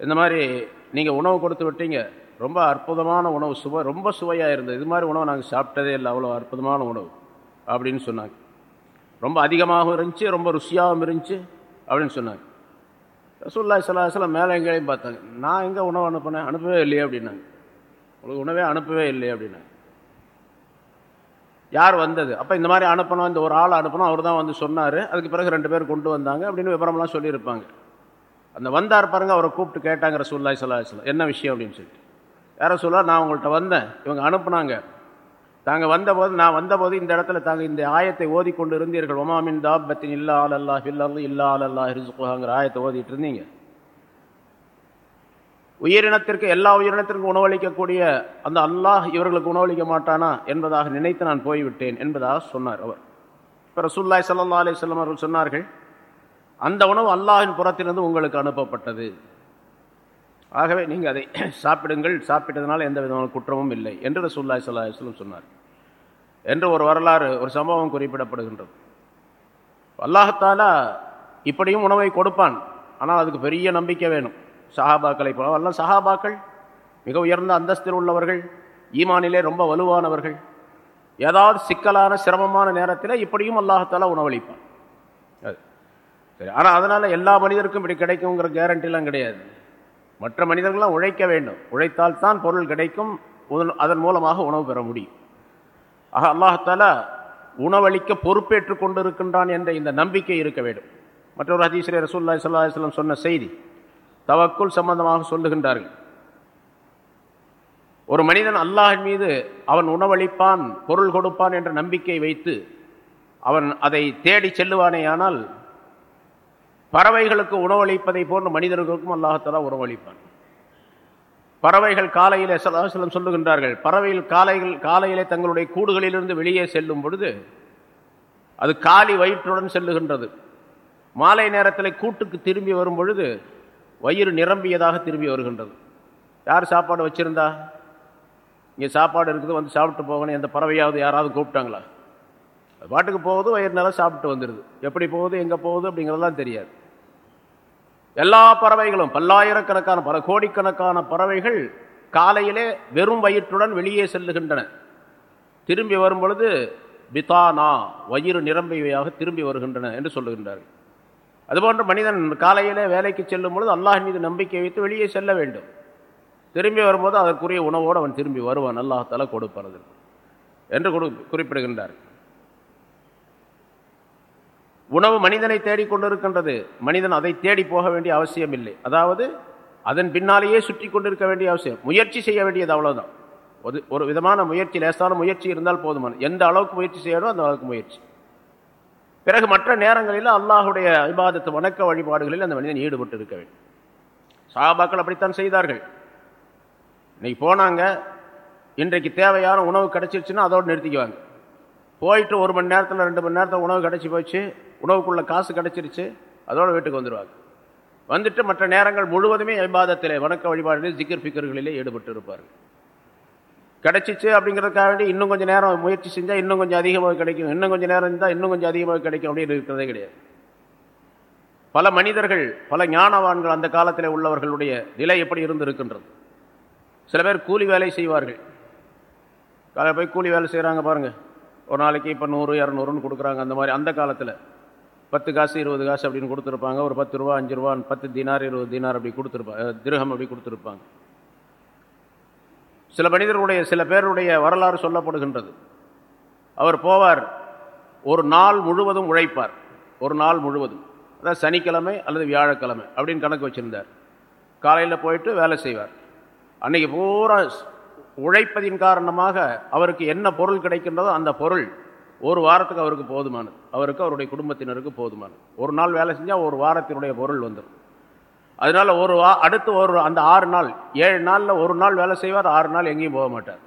இந்த மாதிரி நீங்கள் உணவு கொடுத்து விட்டீங்க. ரொம்ப அற்புதமான உணவு சுவை ரொம்ப சுவையாக இருந்தது. இது மாதிரி உணவு நாங்கள் சாப்பிட்டதே இல்லை. அவ்வளோ அற்புதமான உணவு அப்படின்னு சொன்னாங்க. ரொம்ப அதிகமாகவும் இருந்துச்சு ரொம்ப ருசியாகவும் இருந்துச்சு அப்படின்னு சொன்னாங்க. சுல்லா சில சில மேலே எங்கேயும் பார்த்தாங்க. நான் எங்கே உணவு அனுப்பினேன்? அனுப்பவே இல்லையே அப்படின்னாங்க. உங்களுக்கு உணவே அனுப்பவே இல்லையே அப்படின்னாங்க. யார் வந்தது? அப்போ இந்த மாதிரி அனுப்பணும் இந்த ஒரு ஆள் அனுப்பணும் அவர் தான் வந்து சொன்னார். அதுக்கு பிறகு ரெண்டு பேர் கொண்டு வந்தாங்க அப்படின்னு விவரம்லாம் சொல்லியிருப்பாங்க. அந்த வந்தார் பாருங்க அவரை கூப்பிட்டு கேட்டாங்க ரசூல்லாய் சொல்ல என்ன விஷயம் அப்படின்னு சொல்லிட்டு. யார சொல்ல நான் உங்கள்கிட்ட வந்தேன் இவங்க அனுப்புனாங்க. தாங்கள் வந்தபோது நான் வந்தபோது இந்த இடத்துல தாங்கள் இந்த ஆயத்தை ஓதிக்கொண்டு இருந்தீர்கள். ஒமாமின் தாபத்தின் இல்லா ஆல் அல்லா இல்லல்லு இல்லா ஆல் அல்லா ஹிசுகுஹாங்கிற ஆயத்தை ஓதிட்டு இருந்தீங்க. உயிரினத்திற்கு எல்லா உயிரினத்திற்கும் உணவளிக்கக்கூடிய அந்த அல்லாஹ் இவர்களுக்கு உணவளிக்க மாட்டானா என்பதாக நினைத்து நான் போய்விட்டேன் என்பதாக சொன்னார் அவர். இப்போ ரசூல்லாய் சல்லா அலிஸ்லாம் அவர்கள் சொன்னார்கள் அந்த உணவு அல்லாஹின் புறத்திலிருந்து உங்களுக்கு அனுப்பப்பட்டது. ஆகவே நீங்கள் அதை சாப்பிடுங்கள். சாப்பிட்டதுனால எந்த விதமான குற்றமும் இல்லை என்று ரசூல்லாய் சல்லா சொன்னார். என்று ஒரு வரலாறு ஒரு சம்பவம் குறிப்பிடப்படுகின்றது. அல்லாஹத்தாலா இப்படியும் உணவை கொடுப்பான். ஆனால் அதுக்கு பெரிய நம்பிக்கை வேணும். சஹாபாக்களை போல. எல்லாம் சஹாபாக்கள் மிக உயர்ந்த அந்தஸ்தில் உள்ளவர்கள் ஈமானிலே ரொம்ப வலுவானவர்கள். ஏதாவது சிக்கலான சிரமமான நேரத்தில் இப்படியும் அல்லாஹத்தாலா உணவளிப்பான். சரி. ஆனால் அதனால் எல்லா மனிதருக்கும் இப்படி கிடைக்குங்கிற கேரண்டிலாம் கிடையாது. மற்ற மனிதர்கள்லாம் உழைக்க வேண்டும். உழைத்தால் தான் பொருள் கிடைக்கும். அதன் மூலமாக உணவு பெற முடியும். ஆக அல்லாஹால உணவளிக்க பொறுப்பேற்று கொண்டிருக்கின்றான் என்ற இந்த நம்பிக்கை இருக்க வேண்டும். மற்றொரு ஹதீஸ்ரே ரசூல்லா சல்லாஹம் சொன்ன செய்தி தவக்குள் சம்பந்தமாக சொல்லுகின்றார்கள். ஒரு மனிதன் அல்லாஹின் மீது அவன் உணவளிப்பான் பொருள் கொடுப்பான் என்ற நம்பிக்கை வைத்து அவன் அதை தேடி செல்லுவானேயானால் பறவைகளுக்கு உணவளிப்பதை போன்று மனிதர்களுக்கும் அல்லாஹத்தலா உணவளிப்பான். பறவைகள் காலையிலே சதாசலம் சொல்லுகின்றார்கள் பறவைகள் காலைகள் காலையிலே தங்களுடைய கூடுகளிலிருந்து வெளியே செல்லும் பொழுது அது காலி வயிற்றுடன் செல்லுகின்றது. மாலை நேரத்தில் கூட்டுக்கு திரும்பி வரும் பொழுது வயிறு நிரம்பியதாக திரும்பி வருகின்றது. யார் சாப்பாடு வச்சிருந்தா? இங்கே சாப்பாடு இருக்குது வந்து சாப்பிட்டு போகணும் எந்த பறவையாவது யாராவது கூப்பிட்டாங்களா? பாட்டுக்கு போகுது வயிறு நல்லா சாப்பிட்டு வந்துடுது எப்படி போகுது எங்கே போகுது அப்படிங்கிறதெல்லாம் தெரியாது. எல்லா பறவைகளும் பல்லாயிரக்கணக்கான பல கோடிக்கணக்கான பறவைகள் காலையிலே வெறும் வயிற்றுடன் வெளியே செல்லுகின்றன. திரும்பி வரும் பொழுது பிதானா வயிறு நிரம்பியவையாக திரும்பி வருகின்றன என்று சொல்லுகின்றார்கள். அதுபோன்று மனிதன் காலையிலே வேலைக்கு செல்லும் பொழுது அல்லாஹ் மீது நம்பிக்கை வைத்து வெளியே செல்ல வேண்டும். திரும்பி வரும்போது அதற்குரிய உணவோடு அவன் திரும்பி வருவான். அல்லாஹால கொடுப்பறது என்று குறிப்பிடுகின்றார் உணவு மனிதனை தேடிக்கொண்டிருக்கின்றது மனிதன் அதை தேடி போக வேண்டிய அவசியம் இல்லை அதாவது அதன் பின்னாலேயே சுற்றி கொண்டிருக்க வேண்டிய அவசியம். முயற்சி செய்ய வேண்டியது அவ்வளோதான் ஒரு ஒரு விதமான முயற்சி லேசான முயற்சி இருந்தால் போதுமான. எந்த அளவுக்கு முயற்சி செய்யணும் அந்த அளவுக்கு முயற்சி. பிறகு மற்ற நேரங்களில் அல்லாஹுடைய விவாதத்து வணக்க வழிபாடுகளில் அந்த மனிதன் ஈடுபட்டு இருக்க வேண்டும். சாபாக்கள் அப்படித்தான் செய்தார்கள். இன்னைக்கு போனாங்க. இன்றைக்கு தேவையான உணவு கிடைச்சிருச்சுன்னா அதோடு நிறுத்திக்குவாங்க. போயிட்டு ஒரு மணி நேரத்தில் ரெண்டு மணி நேரத்தில் உணவு கிடச்சி போச்சு. உணவுக்குள்ள காசு கிடச்சிருச்சு அதோட வீட்டுக்கு வந்துடுவாங்க வந்துட்டு மற்ற நேரங்கள் முழுவதுமே விவாதத்திலே வணக்க வழிபாடுகளில் ஜிக்கர் ஃபிக்கர்களிலே ஈடுபட்டு இருப்பார்கள் கிடைச்சிச்சு அப்படிங்கிறதுக்காக வேண்டி இன்னும் கொஞ்சம் நேரம் முயற்சி செஞ்சால் இன்னும் கொஞ்சம் அதிகமாக கிடைக்கும். இன்னும் கொஞ்சம் நேரம் இருந்தால் இன்னும் கொஞ்சம் அதிகமாக கிடைக்கும் அப்படின்னு இருக்கிறதே கிடையாது. பல மனிதர்கள் பல ஞானவான்கள் அந்த காலத்தில் உள்ளவர்களுடைய நிலை எப்படி இருந்திருக்கின்றது? சில பேர் கூலி வேலை செய்வார்கள். காலையில் போய் கூலி வேலை செய்கிறாங்க பாருங்கள் ஒரு நாளைக்கு இப்போ நூறு இரநூறுன்னு கொடுக்குறாங்க அந்த மாதிரி அந்த காலத்தில். பத்து காசு இருபது காசு அப்படின்னு கொடுத்துருப்பாங்க. ஒரு பத்து ரூபா அஞ்சு ரூபா பத்து தினார் இருபது தினார் அப்படி கொடுத்துருப்பாங்க. திருகம் அப்படி கொடுத்துருப்பாங்க. சில மனிதர்களுடைய சில பேருடைய வரலாறு சொல்லப்படுகின்றது. அவர் போவார். ஒரு நாள் முழுவதும் உழைப்பார். ஒரு நாள் முழுவதும். அதாவது சனிக்கிழமை அல்லது வியாழக்கிழமை அப்படின்னு கணக்கு வச்சுருந்தார். காலையில் போயிட்டு வேலை செய்வார். அன்றைக்கி பூரா உழைப்பதின் காரணமாக அவருக்கு என்ன பொருள் கிடைக்கின்றதோ அந்த பொருள் ஒரு வாரத்துக்கு அவருக்கு போதுமானது. அவருக்கு அவருடைய குடும்பத்தினருக்கு போதுமானது. ஒரு நாள் வேலை செஞ்சால் ஒரு வாரத்தினுடைய பொருள் வந்துடும் அதனால ஒரு வா அடுத்து ஒரு அந்த ஆறு நாள் ஏழு நாளில் ஒரு நாள் வேலை செய்வார் ஆறு நாள் எங்கேயும் போக மாட்டார்.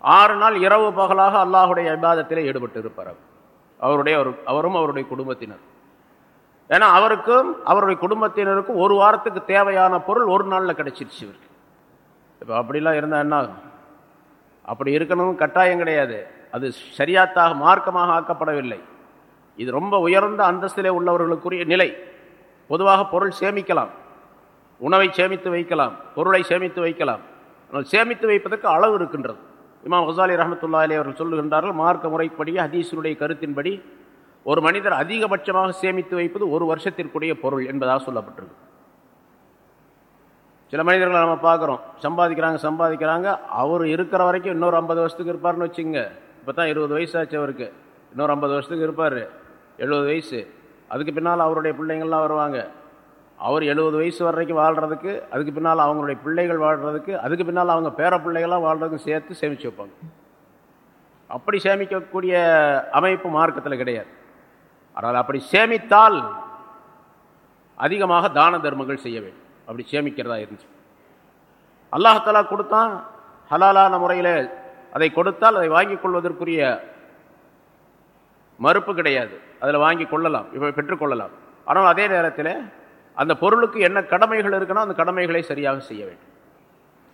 ஆறு நாள் இரவு பகலாக அல்லாஹுடைய விவாதத்திலே ஈடுபட்டு இருப்பார் அவருடைய அவரும் அவருடைய குடும்பத்தினர். ஏன்னா அவருக்கும் அவருடைய குடும்பத்தினருக்கும் ஒரு வாரத்துக்கு தேவையான பொருள் ஒரு நாளில் கிடைச்சிருச்சு இவருக்கு. இப்போ அப்படிலாம் இருந்தால் என்ன ஆகும்? அப்படி இருக்கணும் கட்டாயம் கிடையாது. அது சரியாத்தாக மார்க்கமாக ஆக்கப்படவில்லை. இது ரொம்ப உயர்ந்த அந்தஸ்திலே உள்ளவர்களுக்குரிய நிலை. பொதுவாக பொருள் சேமிக்கலாம். உணவை சேமித்து வைக்கலாம். பொருளை சேமித்து வைக்கலாம். சேமித்து வைப்பதற்கு அளவு இருக்கின்றது. இமாம் ஹசாலி ரஹமத்துல்லா அலி அவர்கள் சொல்லுகின்றார்கள் மார்க்க முறைப்படி ஹதீஸினுடைய கருத்தின்படி ஒரு மனிதர் அதிகபட்சமாக சேமித்து வைப்பது ஒரு வருஷத்திற்குரிய பொருள் என்பதாக சொல்லப்பட்டிருக்கு. சில மனிதர்களை நம்ம பார்க்குறோம். சம்பாதிக்கிறாங்க சம்பாதிக்கிறாங்க. அவர் இருக்கிற வரைக்கும் இன்னொரு ஐம்பது வருஷத்துக்கு இருப்பார்னு வச்சுங்க இப்போ தான் இருபது வயசு ஆச்சு அவருக்கு. இன்னொரு ஐம்பது வருஷத்துக்கு இருப்பார். எழுபது வயசு. அதுக்கு பின்னால் அவருடைய பிள்ளைங்கள்லாம் வருவாங்க. அவர் எழுபது வயசு வரைக்கும் வாழ்கிறதுக்கு அதுக்கு பின்னால் அவங்களுடைய பிள்ளைகள் வாழ்கிறதுக்கு அதுக்கு பின்னால் அவங்க பேர பிள்ளைகளாக வாழ்கிறதுக்கும் சேர்த்து சேமித்து வைப்பாங்க. அப்படி சேமிக்கக்கூடிய அமைப்பு மார்க்கத்தில் கிடையாது. ஆனால் அப்படி சேமித்தால் அதிகமாக தான தர்மங்கள் செய்ய வேண்டும். அப்படி சேமிக்கிறதா இருந்துச்சு. அல்லாஹலா கொடுத்தான் ஹலாலான முறையில் அதை கொடுத்தால் அதை வாங்கிக் கொள்வதற்குரிய மறுப்பு கிடையாது. அதில் வாங்கி கொள்ளலாம் இப்போ பெற்றுக்கொள்ளலாம் ஆனால் அதே நேரத்தில் அந்த பொருளுக்கு என்ன கடமைகள் இருக்குன்னா அந்த கடமைகளை சரியாக செய்ய வேண்டும்.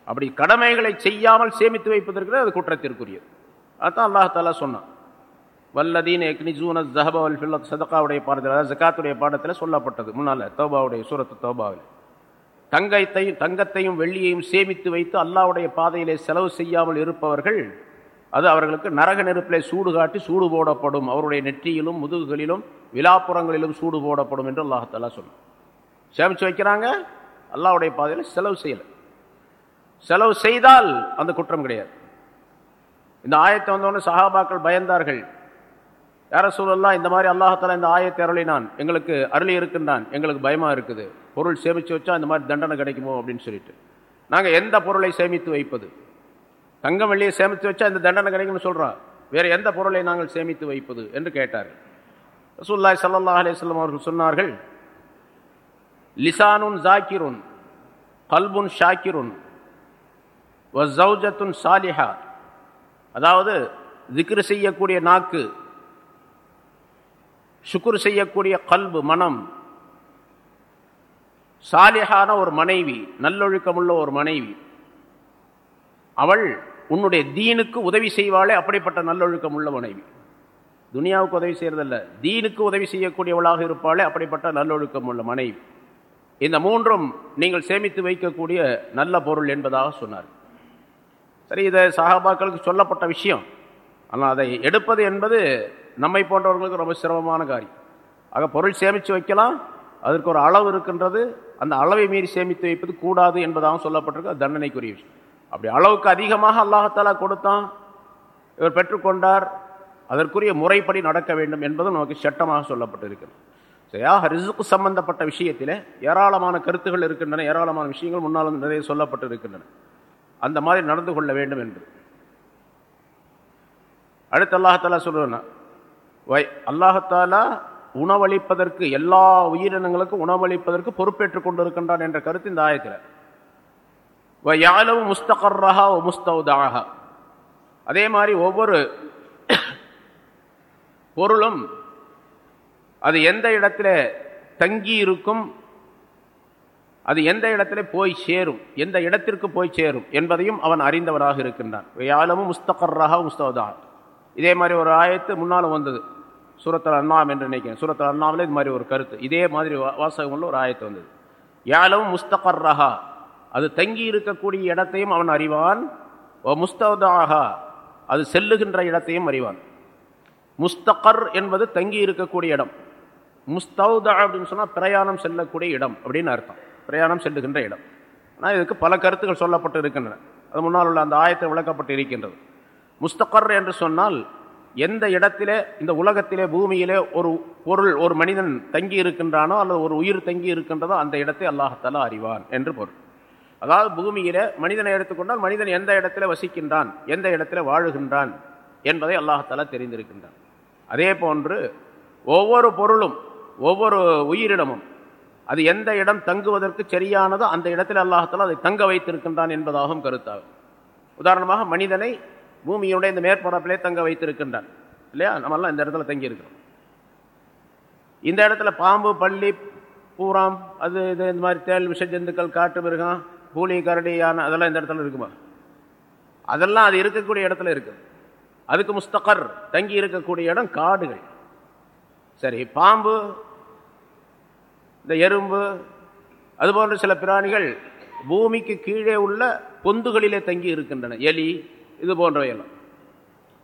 அப்படி கடமைகளை செய்யாமல் சேமித்து வைப்பதற்கு அது குற்றத்திற்குரியது. அதுதான் அல்லாஹாலா சொன்னான். வல்லதீன் எக்னிசூன ஜஹபவல் ஃபில்லத் சதகாவுடைய பாடத்தில் அதாவது ஜக்காத்துடைய பாடத்தில் சொல்லப்பட்டது முன்னால் தோபாவுடைய சூரத்து தௌபாவில். தங்கத்தையும் தங்கத்தையும் வெள்ளியையும் சேமித்து வைத்து அல்லாவுடைய பாதையிலே செலவு செய்யாமல் இருப்பவர்கள் அது அவர்களுக்கு நரக நெருப்பிலே சூடு காட்டி சூடு போடப்படும். அவருடைய நெற்றியிலும் முதுகுகளிலும் விழாப்புறங்களிலும் சூடு போடப்படும் என்று அல்லாஹாலா சொன்னார் சேமித்து வைக்கிறாங்க. அல்லாவுடைய பாதையில் செலவு செய்யலை. செலவு செய்தால் அந்த குற்றம் கிடையாது. இந்த ஆயத்தை வந்தோடனே சஹாபாக்கள் பயந்தார்கள். யார சூழல்லாம் இந்த மாதிரி அல்லாஹால இந்த ஆயத்தை அருளினான். எங்களுக்கு அருளி இருக்கின்றான். எங்களுக்கு பயமாக இருக்குது. பொருள் சேமித்து வச்சா இந்த மாதிரி தண்டனை கிடைக்குமோ அப்படின்னு சொல்லிட்டு. நாங்கள் எந்த பொருளை சேமித்து வைப்பது? தங்கம் வெள்ளியை சேமித்து வச்சா இந்த தண்டனை கிடைக்கும்னு சொல்கிறோம் வேறு எந்த பொருளை நாங்கள் சேமித்து வைப்பது என்று கேட்டார்கள். ரசூல்லாய் சல்லா அலிஸ்லாம் அவர்கள் சொன்னார்கள் லிசானுன் ஜாக்கிருன் கல்புன் ஷாக்கிருன் ஜவுஜத்துன் சாலிஹா. அதாவது திக்ரு செய்யக்கூடிய நாக்கு சுக்குர் செய்யக்கூடிய கல்பு மனம். சாலிஹான ஒரு மனைவி நல்லொழுக்கமுள்ள ஒரு மனைவி. அவள் உன்னுடைய தீனுக்கு உதவி செய்வாளே அப்படிப்பட்ட நல்லொழுக்கம் உள்ள மனைவி. துனியாவுக்கு உதவி செய்யறதல்ல தீனுக்கு உதவி செய்யக்கூடியவளாக இருப்பாளே அப்படிப்பட்ட நல்லொழுக்கம் உள்ள மனைவி. இந்த மூன்றும் நீங்கள் சேமித்து வைக்கக்கூடிய நல்ல பொருள் என்பதாக சொன்னார். சரி இதை சகாபாக்களுக்கு சொல்லப்பட்ட விஷயம். ஆனால் அதை எடுப்பது என்பது நம்மை போன்றவர்களுக்கு ரொம்ப சிரமமான காரியம். ஆக பொருள் சேமித்து வைக்கலாம். அதற்கு ஒரு அளவு இருக்கின்றது. அந்த அளவை மீறி சேமித்து வைப்பது கூடாது என்பதாகவும் சொல்லப்பட்டிருக்கு. அது தண்டனைக்குரிய விஷயம். அப்படி அளவுக்கு அதிகமாக அல்லாஹத்தாலா கொடுத்தான். இவர் பெற்றுக்கொண்டார். அதற்குரிய முறைப்படி நடக்க வேண்டும் என்பதும் நமக்கு சட்டமாக சொல்லப்பட்டிருக்கிறது. சரியா ரிசுக்கு சம்பந்தப்பட்ட விஷயத்தில் ஏராளமான கருத்துகள் இருக்கின்றன. ஏராளமான விஷயங்கள் முன்னாலும் நிறைய சொல்லப்பட்டு இருக்கின்றன அந்த மாதிரி நடந்து கொள்ள வேண்டும் என்று அடுத்து அல்லாஹாலா சொல்லுவேன்னா வை அல்லாஹத்தாலா உணவளிப்பதற்கு எல்லா உயிரினங்களுக்கும் உணவளிப்பதற்கு பொறுப்பேற்றுக் கொண்டிருக்கின்றான் என்ற கருத்து இந்த ஆயத்தில். யாலும் முஸ்தகர்ரஹா முஸ்தவுதாக அதே மாதிரி ஒவ்வொரு பொருளும் அது எந்த இடத்துல தங்கி இருக்கும் அது எந்த இடத்துல போய் சேரும் எந்த இடத்திற்கு போய் சேரும் என்பதையும் அவன் அறிந்தவராக இருக்கின்றான். யாலமும் முஸ்தகர்ராக முஸ்தவதாக இதே மாதிரி ஒரு ஆயத்து முன்னால் வந்தது. சூரத்தல் அண்ணாம் என்று நினைக்கிறேன். சூரத்தல் அண்ணாமில் இது மாதிரி ஒரு கருத்து. இதே மாதிரி வா- ஒரு ஆயத்து வந்தது. யாலும் முஸ்தகர் ரஹா அது தங்கி இருக்கக்கூடிய இடத்தையும் அவன் அறிவான். ஓ முஸ்தௌதாஹா அது செல்லுகின்ற இடத்தையும் அறிவான். முஸ்தகர் என்பது தங்கி இருக்கக்கூடிய இடம். முஸ்தௌதா அப்படின்னு சொன்னால் பிரயாணம் செல்லக்கூடிய இடம் அப்படின்னு அர்த்தம். பிரயாணம் செல்லுகின்ற இடம். ஆனால் இதுக்கு பல கருத்துக்கள் சொல்லப்பட்டு இருக்கின்றன. அது முன்னால் உள்ள அந்த ஆயத்தை விளக்கப்பட்டு இருக்கின்றது. முஸ்தகர் என்று சொன்னால் எந்த இடத்திலே இந்த உலகத்திலே பூமியிலே ஒரு பொருள் ஒரு மனிதன் தங்கி இருக்கின்றானோ அல்லது ஒரு உயிர் தங்கி இருக்கின்றதோ அந்த இடத்தை அல்லாஹத்தாலா அறிவான் என்று பொருள். அதாவது பூமியிலே மனிதனை எடுத்துக்கொண்டால் மனிதன் எந்த இடத்துல வசிக்கின்றான் எந்த இடத்துல வாழுகின்றான் என்பதை அல்லாஹத்தாலா தெரிந்திருக்கின்றான். அதே போன்று ஒவ்வொரு பொருளும் ஒவ்வொரு உயிரினமும் அது எந்த இடம் தங்குவதற்கு சரியானதோ அந்த இடத்தில் அல்லாஹத்தாலா அதை தங்க வைத்திருக்கின்றான் என்பதாகவும் கருத்தாகும் உதாரணமாக மனிதனை பூமியினுடைய இந்த மேற்பரப்பிலே தங்க வைத்திருக்கின்றான் இல்லையா? நம்மெல்லாம் இந்த இடத்துல தங்கி இருக்கிறோம் இந்த இடத்துல பாம்பு பள்ளி பூராம் அது இது இந்த மாதிரி தேல் விஷ ஜந்துக்கள் காட்டு மிருகம் கூலி கரடி யானை அதெல்லாம் இந்த இடத்துல இருக்குமா? அதெல்லாம் அது இருக்கக்கூடிய இடத்துல இருக்குது அதுக்கு முஸ்தகர் தங்கி இருக்கக்கூடிய இடம் காடுகள். சரி பாம்பு இந்த எறும்பு அதுபோன்ற சில பிராணிகள் பூமிக்கு கீழே உள்ள பொந்துகளிலே தங்கி இருக்கின்றன. எலி இது போன்றவையெல்லாம்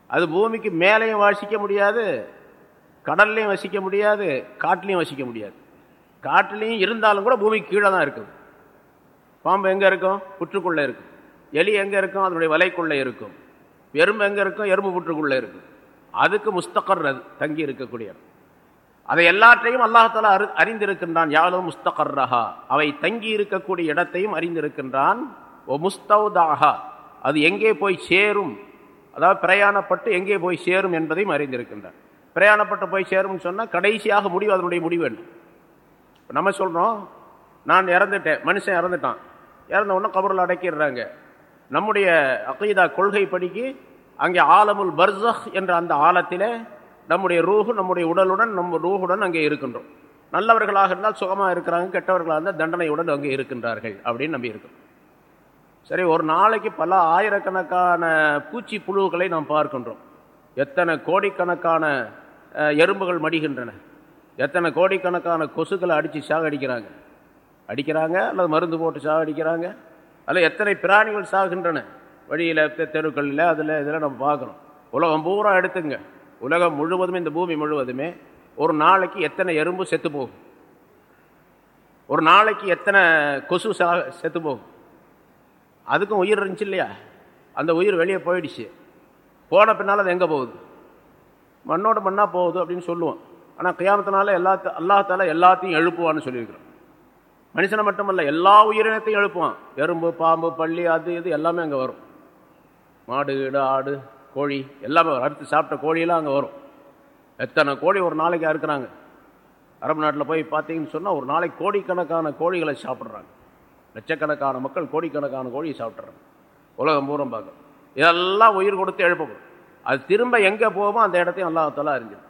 அது பூமிக்கு மேலேயும் வாசிக்க முடியாது கடல்லையும் வசிக்க முடியாது காட்டிலையும் வசிக்க முடியாது. காட்டிலையும் இருந்தாலும் கூட பூமிக்கு கீழே தான் இருக்குது பாம்பு எங்கே இருக்கும்? புற்றுக்குள்ளே இருக்கும். எலி எங்கே இருக்கும்? அதனுடைய வலைக்குள்ளே இருக்கும். எறும்பு எங்கே இருக்கும்? எறும்பு புற்றுக்குள்ளே இருக்கும். அதுக்கு முஸ்தகர் அது தங்கி இருக்கக்கூடிய அதை எல்லாற்றையும் அல்லாஹால அறி அறிந்திருக்கின்றான். முஸ்தகர் முஸ்தகர்ரஹா. அவை தங்கி இருக்கக்கூடிய இடத்தையும் அறிந்திருக்கின்றான். ஓ முஸ்தவுதாகா அது எங்கே போய் சேரும்? அதாவது பிரயாணப்பட்டு எங்கே போய் சேரும் என்பதையும் அறிந்திருக்கின்றார். பிரயாணப்பட்டு போய் சேரும்னு சொன்னால் கடைசியாக முடிவு அதனுடைய முடிவு என்ன? நம்ம சொல்கிறோம் நான் இறந்துட்டேன் மனுஷன் இறந்துட்டான். இறந்த உடனே கபரில் அடக்கிடுறாங்க. நம்முடைய அகைதா கொள்கை படிக்கு அங்கே ஆலமுல் பர்சஹ் என்ற அந்த ஆழத்தில் நம்முடைய ரூஹு நம்முடைய உடலுடன் நம்ம ரூஹுடன் அங்கே இருக்கின்றோம். நல்லவர்களாக இருந்தால் சுகமாக இருக்கிறாங்க கெட்டவர்களாக இருந்தால் தண்டனையுடன் அங்கே இருக்கின்றார்கள் அப்படின்னு நம்பி இருக்கோம் சரி ஒரு நாளைக்கு பல ஆயிரக்கணக்கான பூச்சி புழுக்களை நாம் பார்க்கின்றோம். எத்தனை கோடிக்கணக்கான எறும்புகள் மடிகின்றன. எத்தனை கோடிக்கணக்கான கொசுக்களை அடித்து சாகடிக்கிறாங்க. அடிக்கிறாங்க அல்லது மருந்து போட்டு சாகடிக்கிறாங்க? அதில் எத்தனை பிராணிகள் சாகின்றன வழியில் தெருக்களில் அதில் இதில் நம்ம பார்க்குறோம். உலகம் பூரா எடுத்துங்க. உலகம் முழுவதுமே இந்த பூமி முழுவதுமே ஒரு நாளைக்கு எத்தனை எறும்பு செத்து போகும்? ஒரு நாளைக்கு எத்தனை கொசு சா செத்து போகும்? அதுக்கும் உயிர் இருந்துச்சு இல்லையா? அந்த உயிர் வெளியே போயிடுச்சு. போன பின்னால் அது எங்கே போகுது? மண்ணோட மண்ணாக போகுது அப்படின்னு சொல்லுவோம். ஆனால் கியாமத்தினால எல்லா அல்லாத்தால எல்லாத்தையும் எழுப்புவான்னு சொல்லியிருக்கிறோம். மனுஷனை மட்டுமல்ல எல்லா உயிரினத்தையும் எழுப்புவான். எறும்பு பாம்பு பள்ளி அது இது எல்லாமே அங்கே வரும். மாடு கீடு ஆடு கோழி எல்லாமே வரும். அறுத்து சாப்பிட்ட கோழியெல்லாம் அங்கே வரும். எத்தனை கோழி ஒரு நாளைக்கு அறுக்கிறாங்க? அரபு நாட்டில் போய் பார்த்தீங்கன்னு சொன்னால் ஒரு நாளைக்கு கோடிக்கணக்கான கோழிகளை சாப்பிட்றாங்க. லட்சக்கணக்கான மக்கள் கோடிக்கணக்கான கோழியை சாப்பிட்றாங்க உலகம் பூரம் பார்க்க இதெல்லாம் உயிர் கொடுத்து எழுப்பப்படும் அது திரும்ப எங்கே போவோமோ அந்த இடத்தையும் அல்லாஹாலா அறிஞ்சிடும்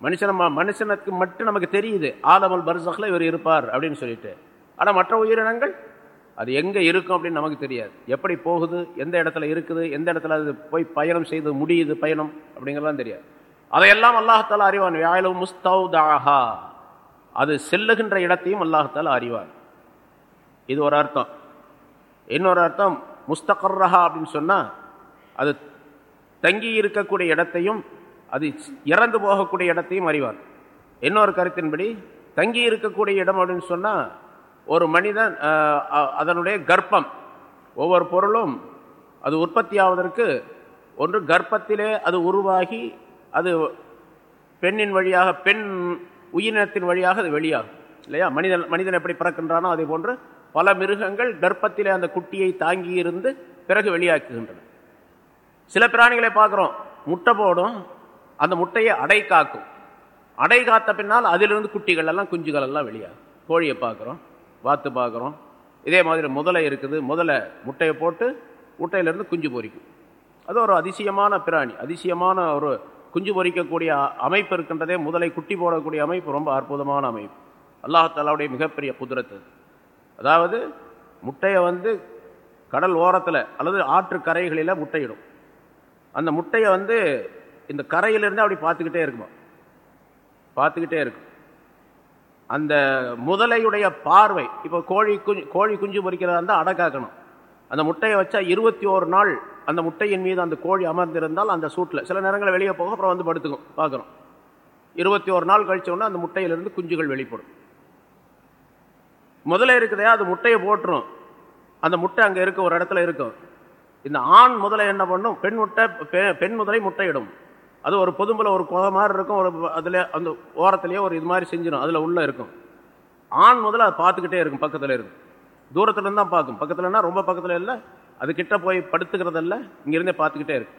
மனுஷன ம- மனுஷனுக்கு மட்டும் நமக்கு தெரியுது. ஆலமல் பர்சகில் இவர் இருப்பார் அப்படின்னு சொல்லிட்டு. ஆனால் மற்ற உயிரினங்கள் அது எங்கே இருக்கும் அப்படின்னு நமக்கு தெரியாது. எப்படி போகுது எந்த இடத்துல இருக்குது எந்த இடத்துல அது போய் பயணம் செய்து முடியுது பயணம் அப்படிங்கிறதெல்லாம் தெரியாது. அதையெல்லாம் அல்லாஹால அறிவான். யாயிலும் முஸ்தௌதாஹா அது செல்லுகின்ற இடத்தையும் அல்லாஹால அறிவான். இது ஒரு அர்த்தம். இன்னொரு அர்த்தம் முஸ்தகர்ரஹா அப்படின்னு சொன்னால் அது தங்கி இருக்கக்கூடிய இடத்தையும் அது இறந்து போகக்கூடிய இடத்தையும் அறிவார். இன்னொரு கருத்தின்படி தங்கி இருக்கக்கூடிய இடம் அப்படின்னு சொன்னால் ஒரு மனிதன் அதனுடைய கர்ப்பம். ஒவ்வொரு பொருளும் அது உற்பத்தி ஆவதற்கு ஒன்று கர்ப்பத்திலே அது உருவாகி அது பெண்ணின் வழியாக பெண் உயிரினத்தின் வழியாக அது வெளியாகும். இல்லையா? மனிதன் மனிதன் எப்படி பிறக்கின்றானோ அதே போன்று பல மிருகங்கள் கர்ப்பத்திலே அந்த குட்டியை தாங்கி இருந்து பிறகு வெளியாக்குகின்றன. சில பிராணிகளை பார்க்குறோம். முட்டை போடும். அந்த முட்டையை அடை காக்கும். அடை காத்த பின்னால் அதிலிருந்து குட்டிகள் எல்லாம் குஞ்சுகள் எல்லாம் வெளியாகும். கோழியை பார்க்குறோம். வாத்து பார்க்குறோம். இதே மாதிரி முதலை இருக்குது. முதலை முட்டையை போட்டு முட்டையிலேருந்து குஞ்சு பொரிக்கும் அது ஒரு அதிசயமான பிராணி. அதிசயமான ஒரு குஞ்சு பொரிக்கக்கூடிய அமைப்பு இருக்கின்றதே. முதலை குட்டி போடக்கூடிய அமைப்பு. ரொம்ப அற்புதமான அமைப்பு. அல்லாஹாலாவுடைய மிகப்பெரிய குதிரத்து. அதாவது முட்டையை வந்து கடல் ஓரத்தில் அல்லது ஆற்று கரைகளில் முட்டையிடும். அந்த முட்டையை வந்து இந்த கரையிலிருந்து அப்படி பார்த்துக்கிட்டே இருக்குமா? பார்த்துக்கிட்டே இருக்கும். அந்த முதலையுடைய பார்வை இப்போ கோழி குஞ்சு கோழி குஞ்சு பொறிக்கிறதா இருந்தால் அடக்காக்கணும் அந்த முட்டையை வச்சா இருபத்தி ஓரு நாள் அந்த முட்டையின் மீது அந்த கோழி அமர்ந்திருந்தால் அந்த சூட்டில். சில நேரங்களில் வெளியே போக அப்புறம் வந்து படுத்துக்கும் பார்க்குறோம் இருபத்தி ஒரு நாள் கழிச்சோன்னா அந்த முட்டையிலிருந்து குஞ்சுகள் வெளிப்படும். முதல்ல இருக்குதே அது முட்டையை போட்டுரும். அந்த முட்டை அங்கே இருக்க ஒரு இடத்துல இருக்கும் இந்த ஆண் முதலை என்ன பண்ணும்? பெண் முட்டை பெண் முதலை முட்டையிடும். அது ஒரு பொதும்புல ஒரு குகை மாதிரி இருக்கும் ஒரு அதில் அந்த ஓரத்துலேயே ஒரு இது மாதிரி செஞ்சிடும் அதில் உள்ளே இருக்கும். ஆண் முதல்ல அதை பார்த்துக்கிட்டே இருக்கும் பக்கத்தில் இருக்கும் தூரத்துலேருந்து தான் பார்க்கும். பக்கத்துலன்னா ரொம்ப பக்கத்தில் இல்லை அது கிட்ட போய் படுத்துக்கிறதல்ல இங்கிருந்தே பார்த்துக்கிட்டே இருக்கு.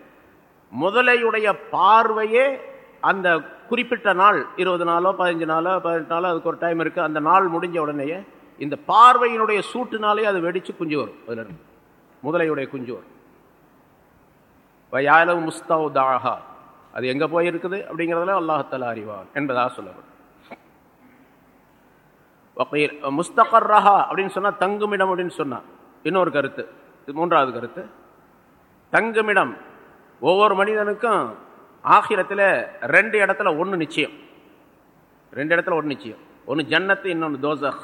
முதலையுடைய பார்வையே அந்த குறிப்பிட்ட நாள் இருபது நாளோ பதினஞ்சு நாளோ பதினெட்டு நாளோ அதுக்கு ஒரு டைம் இருக்குது அந்த நாள் முடிஞ்ச உடனேயே இந்த பார்வையினுடைய சூட்டுனாலே அது வெடித்து குஞ்சு வரும். அதில் முதலையுடைய குஞ்சு வரும். வயால முஸ்தவ் தாகா அது எங்கே போயிருக்குது அப்படிங்கிறதுல அல்லாஹத்தலா அறிவான் என்பதாக சொல்லப்படும். முஸ்தகர் ரஹா அப்படின்னு சொன்னால் தங்குமிடம் அப்படின்னு சொன்னான் இன்னொரு கருத்து. இது மூன்றாவது கருத்து. தங்குமிடம் ஒவ்வொரு மனிதனுக்கும் ஆகிரத்தில் ரெண்டு இடத்துல ஒன்று நிச்சயம். ரெண்டு இடத்துல ஒன்று நிச்சயம். ஒன்று ஜன்னத்து இன்னொன்று தோசக்.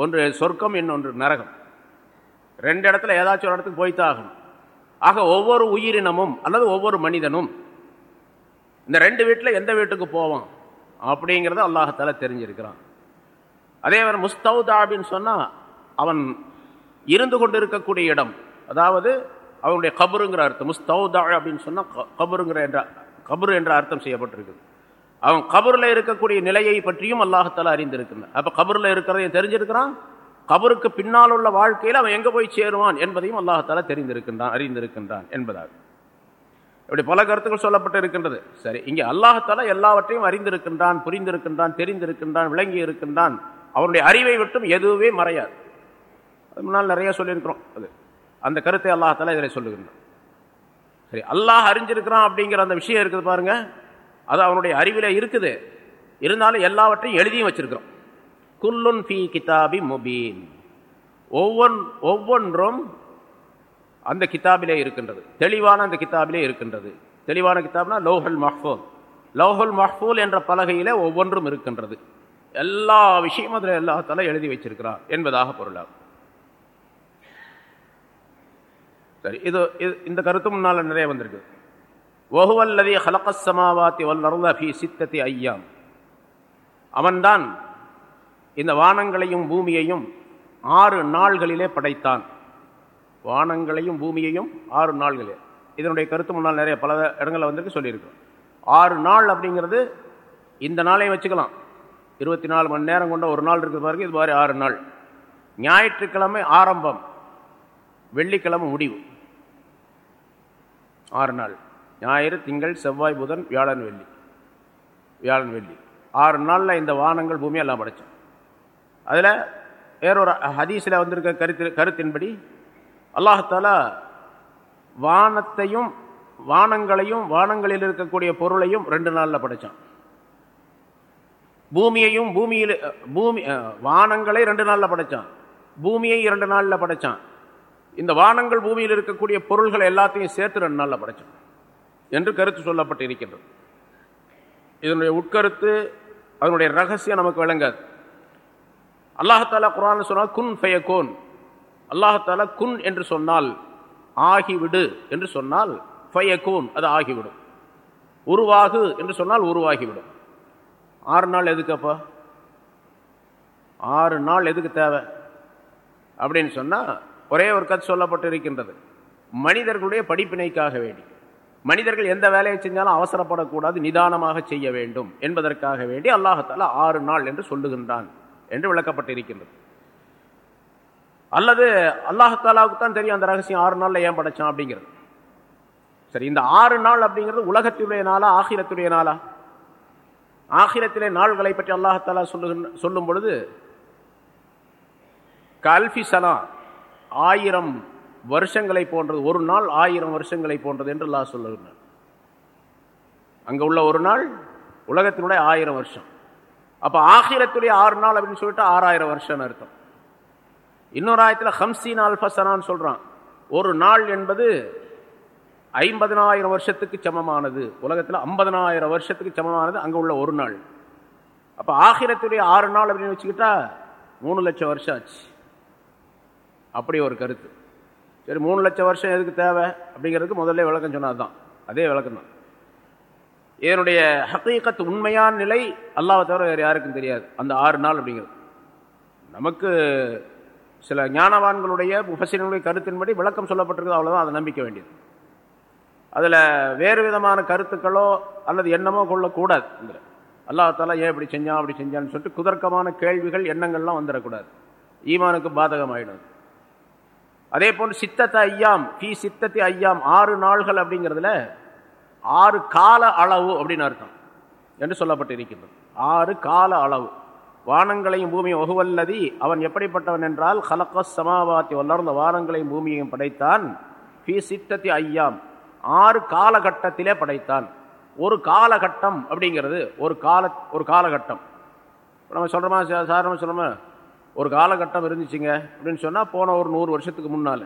ஒன்று சொர்க்கம் இன்னொன்று நரகம். ரெண்டு இடத்துல ஏதாச்சும் ஒரு இடத்துக்கு போய்த்தாகணும் ஆக ஒவ்வொரு உயிரினமும் அல்லது ஒவ்வொரு மனிதனும் இந்த ரெண்டு வீட்டில் எந்த வீட்டுக்கு போவான் அப்படிங்கிறத அல்லாஹத்தால தெரிஞ்சிருக்கிறான். அதே மாதிரி முஸ்தவுதாபின்னு சொன்னால் அவன் இருந்து கொண்டு இருக்கக்கூடிய இடம். அதாவது அவனுடைய கபருங்கிற அர்த்தம். முஸ்தவுதா அப்படின்னு சொன்னால் கபருங்கிற என்ற கபரு என்ற அர்த்தம் செய்யப்பட்டிருக்குது. அவன் கபரில் இருக்கக்கூடிய நிலையை பற்றியும் அல்லாஹத்தால் அறிந்திருக்கிறான் அப்போ கபரில் இருக்கிறதையும் தெரிஞ்சிருக்கிறான். கபருக்கு பின்னால் உள்ள வாழ்க்கையில் அவன் எங்கே போய் சேருவான் என்பதையும் அல்லாஹத்தால தெரிந்திருக்கின்றான் அறிந்திருக்கின்றான் என்பதாக. இப்படி பல கருத்துக்கள் சொல்லப்பட்டு இருக்கின்றது. சரி இங்கே அல்லாஹத்தால எல்லாவற்றையும் அறிந்திருக்கின்றான் புரிந்திருக்கின்றான் தெரிந்திருக்கின்றான் விளங்கி இருக்கின்றான் அவனுடைய அறிவை விட்டும் எதுவுமே மறையாது. அது முன்னால் நிறைய சொல்லியிருக்கிறோம். அது அந்த கருத்தை அல்லாஹத்தால் இதில் சொல்லுகின்றான். சரி அல்லாஹ் அறிஞ்சிருக்கிறான் அப்படிங்கிற அந்த விஷயம் இருக்குது பாருங்கள் அது அவனுடைய அறிவில இருக்குது. இருந்தாலும் எல்லாவற்றையும் எழுதியும் வச்சிருக்கிறோம். குல்லுன் ஃபி கிதாபி முபீன். ஒவ்வொன் ஒவ்வொன்றும் அந்த கிதாபிலே இருக்கின்றது. தெளிவான அந்த கிதாபிலே இருக்கின்றது. தெளிவான கிதாப்னா லோஹல் மஹ்பூல் லோஹல் மஹ்பூல் என்ற பலகையிலே ஒவ்வொன்றும் இருக்கின்றது. எல்லா விஷயமும் அதில் எல்லாத்தால எழுதி வச்சிருக்கிறார் என்பதாக பொருளாகும். சரி இது இந்த கருத்து முன்னால் நிறைய வந்திருக்கு. ஒஹுவல்லதி ஹலக்கசமாவாத்தி வல்லருள ஃபி சித்தத்தி ஐயாம். அவன்தான் இந்த வானங்களையும் பூமியையும் ஆறு நாள்களிலே படைத்தான். வானங்களையும் பூமியையும் ஆறு நாள்களே இதனுடைய கருத்து முன்னால் நிறைய பல இடங்களில் வந்துட்டு சொல்லியிருக்கோம் ஆறு நாள் அப்படிங்கிறது இந்த நாளையும் வச்சுக்கலாம். இருபத்தி நாலு மணி நேரம் கொண்ட ஒரு நாள் இருக்கிற பாருங்க இது மாதிரி ஆறு நாள். ஞாயிற்றுக்கிழமை ஆரம்பம் வெள்ளிக்கிழமை முடிவு. ஆறு நாள். ஞாயிறு திங்கள் செவ்வாய் புதன் வியாழன் வெள்ளி. வியாழன் வெள்ளி. ஆறு நாளில் இந்த வானங்கள் பூமி எல்லாம் படைச்சோம் அதில் வேறொரு ஹதீஸில் வந்திருக்க கருத்து கருத்தின்படி அல்லாஹாலா வானத்தையும் வானங்களையும் வானங்களில் இருக்கக்கூடிய பொருளையும் ரெண்டு நாளில் படைச்சான். பூமியையும் பூமியில் பூமி வானங்களை ரெண்டு நாளில் படைச்சான். பூமியை இரண்டு நாளில் படைச்சான். இந்த வானங்கள் பூமியில் இருக்கக்கூடிய பொருள்கள் எல்லாத்தையும் சேர்த்து ரெண்டு நாளில் படைத்தான் என்று கருத்து சொல்லப்பட்டு இருக்கின்றது இதனுடைய உட்கருத்து அதனுடைய ரகசியம் நமக்கு விளங்காது. அல்லாஹாலா குரான் சொன்னால் குன் ஃபயகோன். அல்லாஹாலா குன் என்று சொன்னால் ஆகிவிடு என்று சொன்னால் ஃபயகோன் அது ஆகிவிடும். உருவாகு என்று சொன்னால் உருவாகிவிடும் ஆறு நாள் எதுக்கப்பா? ஆறு நாள் எதுக்கு தேவை? அப்படின்னு சொன்னால் ஒரே ஒரு கத்து சொல்லப்பட்டு இருக்கின்றது மனிதர்களுடைய படிப்பினைக்காக வேண்டி. மனிதர்கள் எந்த வேலையை செஞ்சாலும் அவசரப்படக்கூடாது நிதானமாக செய்ய வேண்டும் என்பதற்காக வேண்டி அல்லாஹால ஆறு நாள் என்று சொல்லுகின்றான் என்று விளக்கப்பட்டிருக்கின்றது. அல்லது அல்லாஹாலாவுக்கு தான் தெரியும் அந்த ரகசியம் ஆறு நாளில் ஏன் படைச்சான் அப்படிங்கிறது. சரி இந்த ஆறு நாள் அப்படிங்கிறது உலகத்துடைய நாளா ஆகிரத்துடைய நாளா? ஆகிரத்திலே நாள்களை பற்றி அல்லாஹாலா சொல்லுகின்ற சொல்லும் பொழுது கல்ஃபி சனா ஆயிரம் வருஷங்களை போன்றது ஒரு நாள் ஆயிரம் வருஷங்களை போன்றது என்று அல்லா சொல்லுகிறார் அங்கே உள்ள ஒரு நாள் உலகத்தினுடைய ஆயிரம் வருஷம். அப்போ ஆகிரத்துடைய ஆறு நாள் அப்படின்னு சொல்லிட்டு ஆறாயிரம் வருஷம்னு அர்த்தம். இன்னொரு ஆயிரத்தில் ஹம்சீன் அல்ஃபசனான்னு சொல்கிறான் ஒரு நாள் என்பது ஐம்பதனாயிரம் வருஷத்துக்கு சமமானது. உலகத்தில் ஐம்பதனாயிரம் வருஷத்துக்கு சமமானது அங்கே உள்ள ஒரு நாள். அப்போ ஆகிரத்துடைய ஆறு நாள் அப்படின்னு வச்சுக்கிட்டா மூணு லட்சம் வருஷம் ஆச்சு. அப்படி ஒரு கருத்து. சரி மூணு லட்சம் வருஷம் எதுக்கு தேவை? அப்படிங்கிறதுக்கு முதல்ல விளக்கம் சொன்னது தான் அதே விளக்கம் தான் இதனுடைய ஹக்கீக்கத்து உண்மையான நிலை அல்லாவை தவிர வேறு யாருக்கும் தெரியாது. அந்த ஆறு நாள் அப்படிங்கிறது. நமக்கு சில ஞானவான்களுடைய முஃபசினுடைய கருத்தின்படி விளக்கம் சொல்லப்பட்டிருக்குது அவ்வளோதான் அதை நம்பிக்க வேண்டியது. அதில் வேறு விதமான கருத்துக்களோ அல்லது எண்ணமோ கொள்ளக்கூடாது. இதில் அல்லாஹாலா ஏன் இப்படி செஞ்சான் அப்படி செஞ்சான்னு சொல்லிட்டு குதர்க்கமான கேள்விகள் எண்ணங்கள்லாம் வந்துடக்கூடாது. ஈமானுக்கு பாதகமாயிடும். அதே போன்று சித்தத்தை ஐயாம் ஃபி சித்தத்தை ஐயாம் ஆறு நாள்கள் அப்படிங்கிறதுல ஆறு கால அளவு அப்படின்னு அர்த்தம் என்று சொல்லப்பட்டிருக்கின்றது. ஆறு கால அளவு. வானங்களையும் பூமியும் ஒகுவல்லதி அவன் எப்படிப்பட்டவன் என்றால் ஹலக்க சமாவாத்தி வளர்ந்த வானங்களையும் பூமியையும் படைத்தான் ஃபி சித்தத்தி ஐயாம் ஆறு காலகட்டத்திலே படைத்தான். ஒரு காலகட்டம் அப்படிங்கிறது ஒரு கால ஒரு காலகட்டம். நம்ம சொல்கிறோமா சார் நம்ம சொல்கிறோமா ஒரு காலகட்டம் இருந்துச்சுங்க அப்படின்னு சொன்னால் போன ஒரு நூறு வருஷத்துக்கு முன்னால்.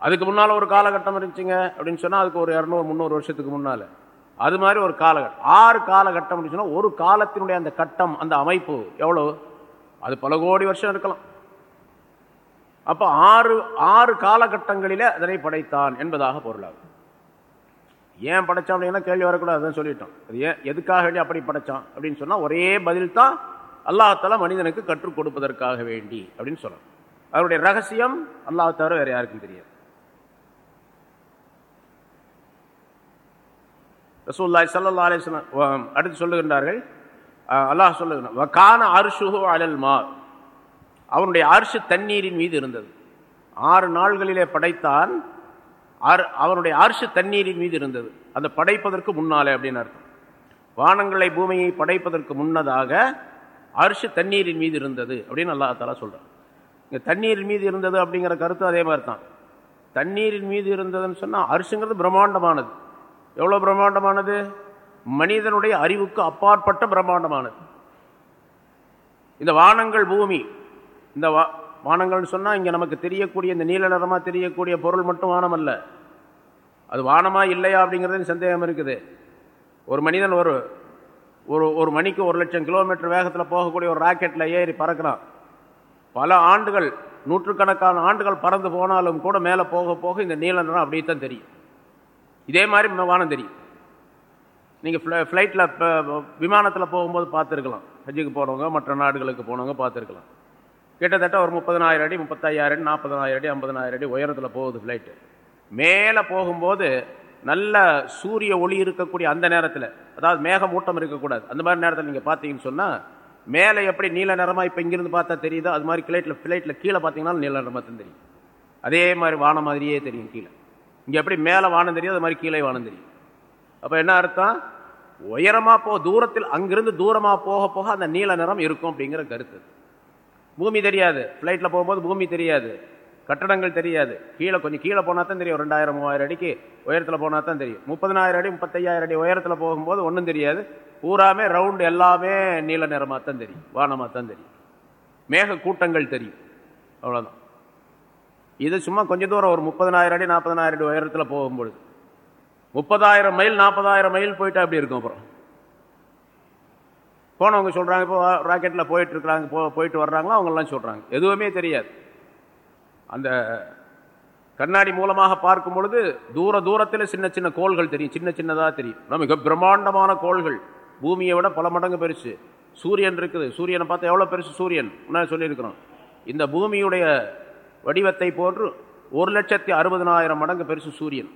அதுக்கு முன்னால் ஒரு காலகட்டம் இருந்துச்சுங்க அப்படின்னு சொன்னால் அதுக்கு ஒரு இரநூறு முந்நூறு வருஷத்துக்கு முன்னால். அது மாதிரி ஒரு காலகட்டம். ஆறு காலகட்டம் அப்படின்னு சொன்னால் ஒரு காலத்தினுடைய அந்த கட்டம் அந்த அமைப்பு எவ்வளோ அது பல கோடி வருஷம் இருக்கலாம். அப்போ ஆறு ஆறு காலகட்டங்களிலே அதனை படைத்தான் என்பதாக பொருளாகும். ஏன் படைத்தான் அப்படின்னா கேள்வி வரக்கூடாது அதான் சொல்லிட்டோம். அது ஏன் எதுக்காக வேண்டி அப்படி படைச்சான் அப்படின்னு சொன்னால் ஒரே பதில் தான் அல்லாஹால மனிதனுக்கு கற்றுக் கொடுப்பதற்காக வேண்டி அப்படின்னு சொல்லணும் அவருடைய ரகசியம் அல்லாஹ் தவிர வேற யாருக்கும் தெரியாது. ரசூல்லாய் சல்லா அலிஸ்லாம் அடுத்து சொல்லுகின்றார்கள் அல்லாஹ் சொல்லுகிறான் கான அரிசுஹு அலல் மார். அவனுடைய அரிசு தண்ணீரின் மீது இருந்தது. ஆறு நாள்களிலே படைத்தான் அவனுடைய அரிசு தண்ணீரின் மீது இருந்தது. அந்த படைப்பதற்கு முன்னாலே அப்படின்னு அர்த்தம். வானங்களை பூமியை படைப்பதற்கு முன்னதாக அரிசு தண்ணீரின் மீது இருந்தது அப்படின்னு அல்லா தாலா சொல்கிறான் இங்கே தண்ணீரின் மீது இருந்தது அப்படிங்கிற கருத்து அதே மாதிரி தான். தண்ணீரின் மீது இருந்ததுன்னு சொன்னால் அரிசுங்கிறது பிரம்மாண்டமானது. எவ்வளோ பிரம்மாண்டமானது? மனிதனுடைய அறிவுக்கு அப்பாற்பட்ட பிரம்மாண்டமானது. இந்த வானங்கள் பூமி இந்த வா வானங்கள்னு சொன்னால் இங்கே நமக்கு தெரியக்கூடிய இந்த நீல நிறமாக தெரியக்கூடிய பொருள் மட்டும் வானம் அல்ல. அது வானமா இல்லையா அப்படிங்கிறது சந்தேகம் இருக்குது. ஒரு மனிதன் ஒரு ஒரு ஒரு மணிக்கு ஒரு லட்சம் கிலோமீட்டர் வேகத்தில் போகக்கூடிய ஒரு ராக்கெட்டில் ஏறி பறக்கிறான். பல ஆண்டுகள் நூற்றுக்கணக்கான ஆண்டுகள் பறந்து போனாலும் கூட மேலே போக போக இந்த நீல நிறம் அப்படியே தான் தெரியும். இதே மாதிரி வானம் தெரியும். நீங்கள் ஃப்ளை ஃப்ளைட்டில் விமானத்தில் போகும்போது பார்த்துருக்கலாம். ஹஜ்ஜுக்கு போனவங்க மற்ற நாடுகளுக்கு போனவங்க பார்த்துருக்கலாம். கிட்டத்தட்ட ஒரு முப்பதனாயிரம் அடி முப்பத்தாயிரம் அடி நாற்பதனாயிரம் அடி ஐம்பதனாயிரம் அடி உயரத்தில் போகுது ஃப்ளைட்டு மேலே போகும்போது நல்ல சூரிய ஒளி இருக்கக்கூடிய அந்த நேரத்தில் அதாவது மேகமூட்டம் இருக்கக்கூடாது. அந்த மாதிரி நேரத்தில் நீங்கள் பார்த்தீங்கன்னு சொன்னால் மேலே எப்படி நீல நிறமாக இப்போ இங்கிருந்து பார்த்தா தெரியுதோ அது மாதிரி கிளைட்டில் ஃப்ளைட்டில் கீழே பார்த்தீங்கன்னா நீல நிறமாக தான் தெரியும். அதே மாதிரி வானம் மாதிரியே தெரியும் கீழே. இங்கே எப்படி மேலே வானம் தெரியும் அது மாதிரி கீழே வானம் தெரியும். அப்போ என்ன அர்த்தம்? உயரமாக போ தூரத்தில் அங்கிருந்து தூரமாக போக போக அந்த நீல நிறம் இருக்கும் அப்படிங்கிற கருத்து. பூமி தெரியாது. ஃப்ளைட்டில் போகும்போது பூமி தெரியாது. கட்டடங்கள் தெரியாது. கீழே கொஞ்சம் கீழே போனால் தான் தெரியும் ரெண்டாயிரம் மூவாயிரம் அடிக்கு உயரத்தில் போனால் தான் தெரியும். முப்பதனாயிரம் அடி முப்பத்தையாயிரம் அடி உயரத்தில் போகும்போது ஒன்றும் தெரியாது. பூராமே ரவுண்டு எல்லாமே நீல நிறமாக தான் தெரியும். வானமாக தான் தெரியும். மேக கூட்டங்கள் தெரியும். அவ்வளோதான் இது சும்மா கொஞ்சம் தூரம் ஒரு முப்பதினாயிரம் அடி நாற்பதனாயிரம் அடி உயரத்தில் போகும்பொழுது. முப்பதாயிரம் மைல் நாற்பதாயிரம் மைல் போயிட்டா அப்படி இருக்கும் அப்புறம்? போனவங்க சொல்கிறாங்க இப்போ ராக்கெட்டில் போயிட்டு இருக்கிறாங்க போ போயிட்டு வர்றாங்களோ? அவங்கெல்லாம் சொல்கிறாங்க எதுவுமே தெரியாது. அந்த கண்ணாடி மூலமாக பார்க்கும் பொழுது தூர தூரத்தில் சின்ன சின்ன கோள்கள் தெரியும். சின்ன சின்னதாக தெரியும். மிக பிரம்மாண்டமான கோள்கள். பூமியை விட பல மடங்கு பெருசு. சூரியன் இருக்குது. சூரியனை பார்த்து எவ்வளோ பெருசு சூரியன்? முன்னாடி சொல்லியிருக்கிறோம். இந்த பூமியுடைய வடிவத்தை போன்று ஒரு லட்சத்தி அறுபதனாயிரம் மடங்கு பெருசு சூரியன்.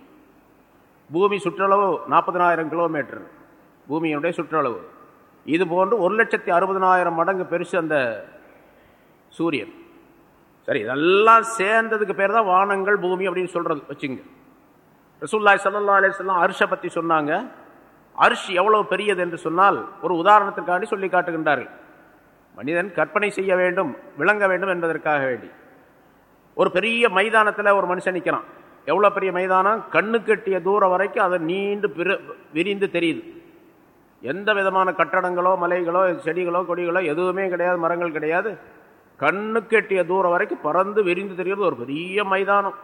பூமி சுற்றளவு நாற்பதனாயிரம் கிலோமீட்டர். பூமியினுடைய சுற்றளவு. இது போன்று ஒரு லட்சத்தி அறுபதனாயிரம் மடங்கு பெருசு அந்த சூரியன். சரி இதெல்லாம் சேர்ந்ததுக்கு பேர் தான் வானங்கள் பூமி அப்படின்னு சொல்றது. வச்சுங்க. ரசூல்லாய் சல்லா அலிஸ்லாம் அரிஷை பற்றி சொன்னாங்க. அரிசி எவ்வளவு பெரியது என்று சொன்னால் ஒரு உதாரணத்திற்காண்டி சொல்லி காட்டுகின்றார்கள். மனிதன் கற்பனை செய்ய வேண்டும் விளங்க வேண்டும் என்பதற்காக வேண்டி. ஒரு பெரிய மைதானத்தில் ஒரு மனுஷன் நிற்கிறான் எவ்வளோ பெரிய மைதானம்? கண்ணு கட்டிய தூரம் வரைக்கும் அதை நீண்டு விரிந்து தெரியுது. எந்த விதமான கட்டடங்களோ மலைகளோ செடிகளோ கொடிகளோ எதுவுமே கிடையாது மரங்கள் கிடையாது. கண்ணுக்கு எட்டிய தூரம் வரைக்கும் பறந்து விரிந்து தெரிகிறது ஒரு பெரிய மைதானம்.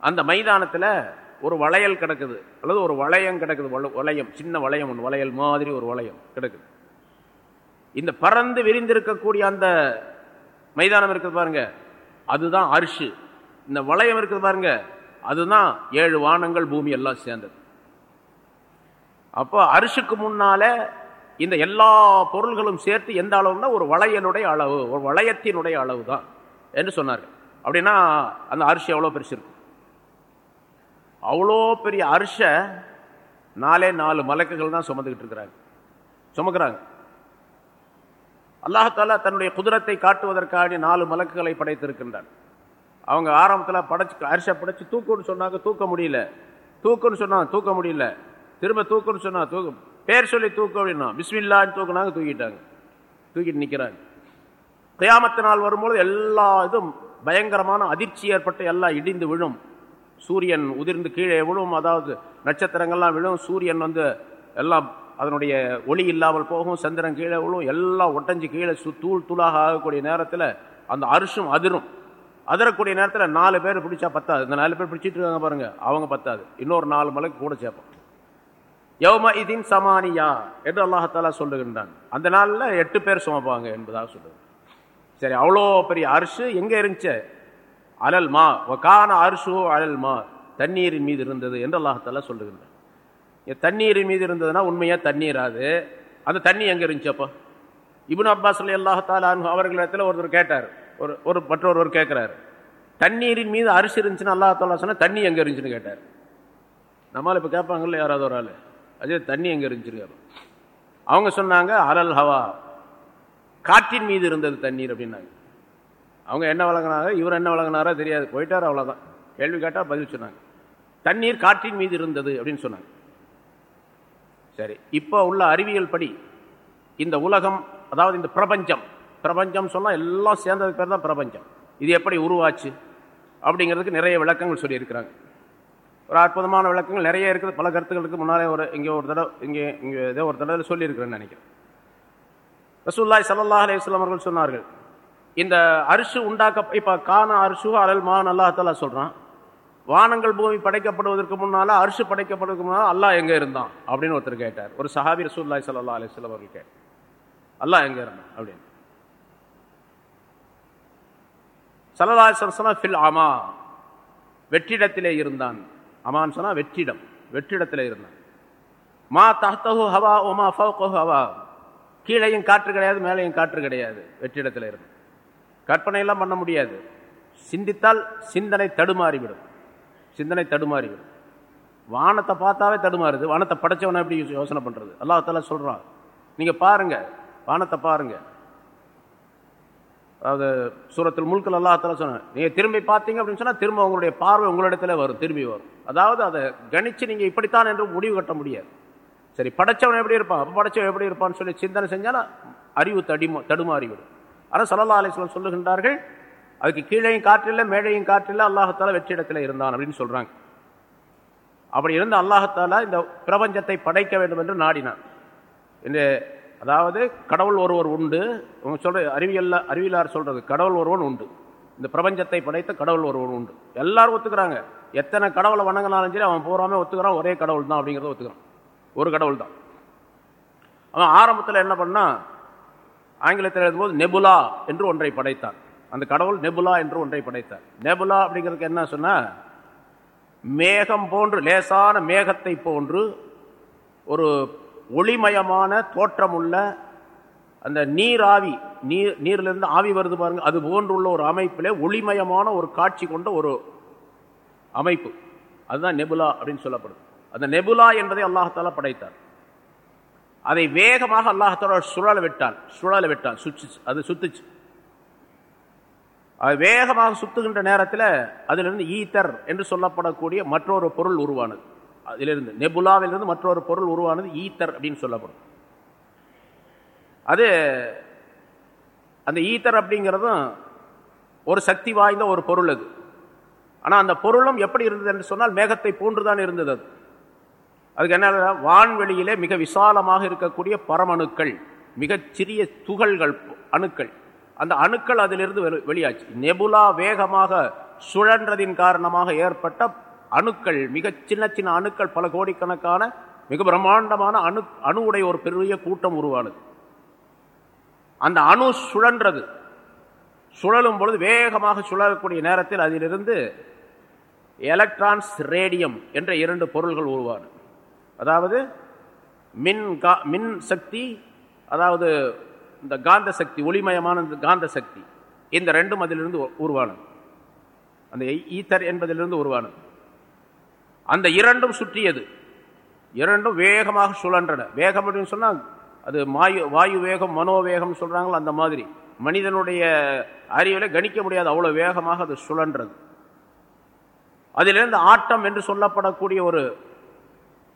அந்த மைதானத்தில் ஒரு வளையல் கிடக்குது. அல்லது ஒரு வளையம் கிடக்குது. வள- வளையம் சின்ன வளையம் ஒன்று வளையல் மாதிரி ஒரு வளையம் கிடக்குது. இந்த பறந்து விரிந்திருக்கக்கூடிய அந்த மைதானம் இருக்குது பாருங்க. அதுதான் அரிசு இந்த வளையம் இருக்குது பாருங்க. அதுதான் ஏழு வானங்கள் பூமி எல்லாம் சேர்ந்தது. அப்போ அரிசுக்கு முன்னால இந்த எல்லா பொருள்களும் சேர்த்து எந்த அளவுன்னா ஒரு வளையனுடைய அளவு ஒரு வளையத்தினுடைய அளவு தான் என்று சொன்னார்கள். அப்படின்னா அந்த அரிசி எவ்வளோ பெருசு இருக்கும் அவ்வளோ பெரிய அரிச நாலே நாலு மலக்குகள் தான் சுமந்துக்கிட்டு இருக்கிறாங்க. சுமக்கிறாங்க. அல்லாஹாலா தன்னுடைய குதிரத்தை காட்டுவதற்காக நாலு மலக்குகளை படைத்திருக்கின்றான். அவங்க ஆரம்பத்தில் படைச்சு அரிசை படைச்சு தூக்குன்னு சொன்னாங்க தூக்க முடியல. தூக்குன்னு சொன்னால் தூக்க முடியல. திரும்ப தூக்குன்னு சொன்னால் தூக்கம் பேர் சொல்லி தூக்கு அப்படின்னா பிஸ்மில்லான்னு தூக்குனாங்க தூக்கிட்டாங்க. தூக்கிட்டு நிற்கிறாங்க கியாமத்து நாள் வரும்பொழுது எல்லா இதுவும் பயங்கரமான அதிர்ச்சி ஏற்பட்டு எல்லாம் இடிந்து விழும். சூரியன் உதிர்ந்து கீழே விழும் அதாவது நட்சத்திரங்கள்லாம் விழும் சூரியன் வந்து எல்லாம் அதனுடைய ஒளி இல்லாமல் போகும் சந்திரன் கீழே விழும் எல்லாம் ஒட்டஞ்சு கீழே சு தூள் தூளாக ஆகக்கூடிய நேரத்தில் அந்த அரிசும் அதிரும். அதிரக்கூடிய நேரத்தில் நாலு பேர் பிடிச்சா பத்தாது. இந்த நாலு பேர் பிடிச்சிட்டு இருக்காங்க பாருங்கள் அவங்க பத்தாது. இன்னொரு நாலு மலைக்கு கூட சேர்ப்போம். யௌம இதின் சமானியா என்று அல்லாஹாலா சொல்லுகின்றான். அந்த நாளில் எட்டு பேர் சுமப்பாங்க என்பதாக சொல்லுது. சரி அவ்வளோ பெரிய அரிசு எங்கே இருந்துச்சு? அலல் மா கான அரிசு அலல் மா தண்ணீரின் மீது இருந்தது என்று அல்லாஹாலா சொல்லுகின்றான். தண்ணீரின் மீது இருந்ததுன்னா உண்மையாக தண்ணீராது அந்த தண்ணி எங்கே இருந்துச்சு அப்போ? இபுன் அப்பாஸ் அலி அல்லாஹாலா அவர்களிடத்தில் ஒருத்தர் கேட்டார். ஒரு ஒரு மற்றொருவர் கேட்குறாரு தண்ணீரின் மீது அரிசி இருந்துச்சுன்னு அல்லாஹாலா சொன்னால் தண்ணி எங்கே இருந்துச்சுன்னு கேட்டார். நம்மளால் இப்போ கேட்பாங்கல்ல யாராவது ஒரு ஆள்? அதே தண்ணி எங்கே இருந்துச்சிருக்காரு அவங்க சொன்னாங்க அலல் ஹவா. காற்றின் மீது இருந்தது தண்ணீர் அப்படின்னாங்க. அவங்க என்ன வழங்கினாங்க இவர் என்ன வழங்கினாரோ தெரியாது. போயிட்டார் அவ்வளோதான் கேள்வி கேட்டால் பதில் சொன்னாங்க. தண்ணீர் காற்றின் மீது இருந்தது அப்படின்னு சொன்னாங்க. சரி இப்போ உள்ள அறிவியல் படி இந்த உலகம் அதாவது இந்த பிரபஞ்சம் பிரபஞ்சம் சொன்னால் எல்லாம் சேர்ந்ததுக்கு பேர் தான் பிரபஞ்சம். இது எப்படி உருவாச்சு? அப்படிங்கிறதுக்கு நிறைய விளக்கங்கள் சொல்லியிருக்கிறாங்க. ஒரு அற்புதமான விளக்கங்கள் நிறைய இருக்குது. பல கருத்துக்களுக்கு முன்னாலே ஒரு இங்கே ஒரு தடவை இங்கே இங்கே ஏதோ ஒரு தடவை சொல்லியிருக்கிறேன்னு நினைக்கிறேன். ரசூல்லாய் சல்லல்லாஹ் அலையம் அவர்கள் சொன்னார்கள் இந்த அரிசு உண்டாக்க இப்போ காண அரிசு அலல் மான் அல்லாஹாலா சொல்கிறான் வானங்கள் பூமி படைக்கப்படுவதற்கு முன்னால அரிசு படைக்கப்படுவதற்கு முன்னால் அல்லாஹ் எங்கே இருந்தான்? அப்படின்னு ஒருத்தர் கேட்டார். ஒரு சஹாபி ரசூல்லாய் சல்லா அலிஸ்லாம் அவர்கள் கேட்டார். அல்லாஹ் எங்கே இருந்தான்? அப்படின்னு. சல்லா சொன்னா ஃபில் ஆமா வெற்றிடத்திலே இருந்தான். அமான் சொன்னால் வெற்றிடம் வெற்றிடத்தில் இருந்தான். மா தஹ்தஹு ஹவா ஒமா ஃபவுகஹு ஹவா. கீழையும் காற்று கிடையாது மேலையும் காற்று கிடையாது வெற்றிடத்தில் இருந்து கற்பனையெல்லாம் பண்ண முடியாது. சிந்தித்தால் சிந்தனை தடுமாறிவிடும். சிந்தனை தடுமாறிவிடும். வானத்தை பார்த்தாவே தடுமாறுது. வானத்தை படைச்சவனை எப்படி யோசனை பண்ணுறது அல்லாஹால சொல்கிறான் நீங்கள் பாருங்கள் வானத்தை பாருங்கள் அதாவது சூரத்தில் முழுக்கல் அல்லாஹால சொன்னாங்க நீங்கள் திரும்பி பார்த்தீங்க அப்படின்னு சொன்னால் திரும்ப உங்களுடைய பார்வை உங்களிடத்துல வரும் திரும்பி வரும். அதாவது அதை கணித்து நீங்கள் இப்படித்தான் என்று முடிவு கட்ட முடியாது. சரி படைச்சவன் எப்படி இருப்பான்? அப்போ படைச்சவன் எப்படி இருப்பான்னு சொல்லி சிந்தனை செஞ்சால் அறிவு தடிமா தடுமாறிவிடும் ஆனால் சல்லா அலிஸ்லாம் சொல்லுகின்றார்கள் அதுக்கு கீழையும் காற்றில்லை மேழையும் காற்றில்லை அல்லாஹத்தால வெற்றிடத்தில் இருந்தான் அப்படின்னு சொல்கிறாங்க அப்படி இருந்த அல்லாஹத்தாலா இந்த பிரபஞ்சத்தை படைக்க வேண்டும் என்று நாடினான். இந்த அதாவது கடவுள் ஒருவர் உண்டு. உங்க சொல்ற அறிவியல்ல அறிவியலார் சொல்றது கடவுள் ஒருவன் உண்டு. இந்த பிரபஞ்சத்தை படைத்த கடவுள் ஒருவன் உண்டு. எல்லாரும் ஒத்துக்கிறாங்க. எத்தனை கடவுளை வணங்கினாலும் சரி அவன் பூராமே ஒத்துக்கிறான். ஒரே கடவுள் தான் அப்படிங்கிறத ஒத்துக்கிறான். ஒரு கடவுள் தான். அவன் ஆரம்பத்தில் என்ன பண்ணா ஆங்கிலத்தில் எழுதும்போது நெபுலா என்று ஒன்றை படைத்தான் அந்த கடவுள் நெபுலா என்று ஒன்றை படைத்தார். நெபுலா அப்படிங்கிறதுக்கு என்ன சொன்ன மேகம் போன்று லேசான மேகத்தை போன்று ஒரு ஒளிமயமான தோற்றமுள்ள அந்த நீராவி நீர் நீர்லேருந்து ஆவி வருது பாருங்க. அது போன்றுள்ள ஒரு அமைப்பிலே ஒளிமயமான ஒரு காட்சி கொண்ட ஒரு அமைப்பு. அதுதான் நெபுலா அப்படின்னு சொல்லப்படுது. அந்த நெபுலா என்பதை அல்லாஹால படைத்தார். அதை வேகமாக அல்லாஹால சுழல விட்டான். சுழல விட்டான். சுச்சு அது சுத்துச்சு. அது வேகமாக சுத்துகின்ற நேரத்தில் அதிலிருந்து ஈத்தர் என்று சொல்லப்படக்கூடிய மற்றொரு பொருள் உருவானது. அதிலிருந்து நெபுலாவிலிருந்து மற்றொரு பொருள் உருவானது ஈத்தர் அப்படின்னு சொல்லப்படும். அது அந்த ஈத்தர் அப்படிங்கிறதும் ஒரு சக்தி வாய்ந்த ஒரு பொருள் அது. ஆனால் அந்த பொருளும் எப்படி இருந்தது என்று சொன்னால் மேகத்தை போன்றுதான் இருந்தது அது. அதுக்கு என்ன வான்வெளியிலே மிக விசாலமாக இருக்கக்கூடிய பரமணுக்கள் மிகச்சிறிய துகள்கள் அணுக்கள். அந்த அணுக்கள் அதிலிருந்து வெளியாச்சு. நெபுலா வேகமாக சுழன்றதின் காரணமாக ஏற்பட்ட அணுக்கள் மிக சின்ன சின்ன அணுக்கள் பல கோடிக்கணக்கான மிக பிரம்மாண்டமான அணு அணுவுடைய ஒரு பெரிய கூட்டம் உருவானது. அந்த அணு சுழன்றது. சுழலும் பொழுது வேகமாக சுழலக்கூடிய நேரத்தில் அதிலிருந்து எலக்ட்ரான்ஸ் ரேடியம் என்ற இரண்டு பொருள்கள் உருவான அதாவது மின் கா மின் சக்தி அதாவது இந்த காந்த சக்தி ஒளிமயமான இந்த காந்த சக்தி இந்த ரெண்டும் அதிலிருந்து உருவானது. அந்த ஈத்தர் என்பதிலிருந்து உருவானது. அந்த இரண்டும் சுற்றியது. இரண்டும் வேகமாக சுழன்றன. வேகம் அப்படின்னு சொன்னால் அது மாயு வாயு வேகம் மனோவேகம் சொல்கிறாங்களோ அந்த மாதிரி. மனிதனுடைய அறிவில் கணிக்க முடியாது அவ்வளோ வேகமாக அது சுழன்றது. அதிலிருந்து ஆட்டம் என்று சொல்லப்படக்கூடிய ஒரு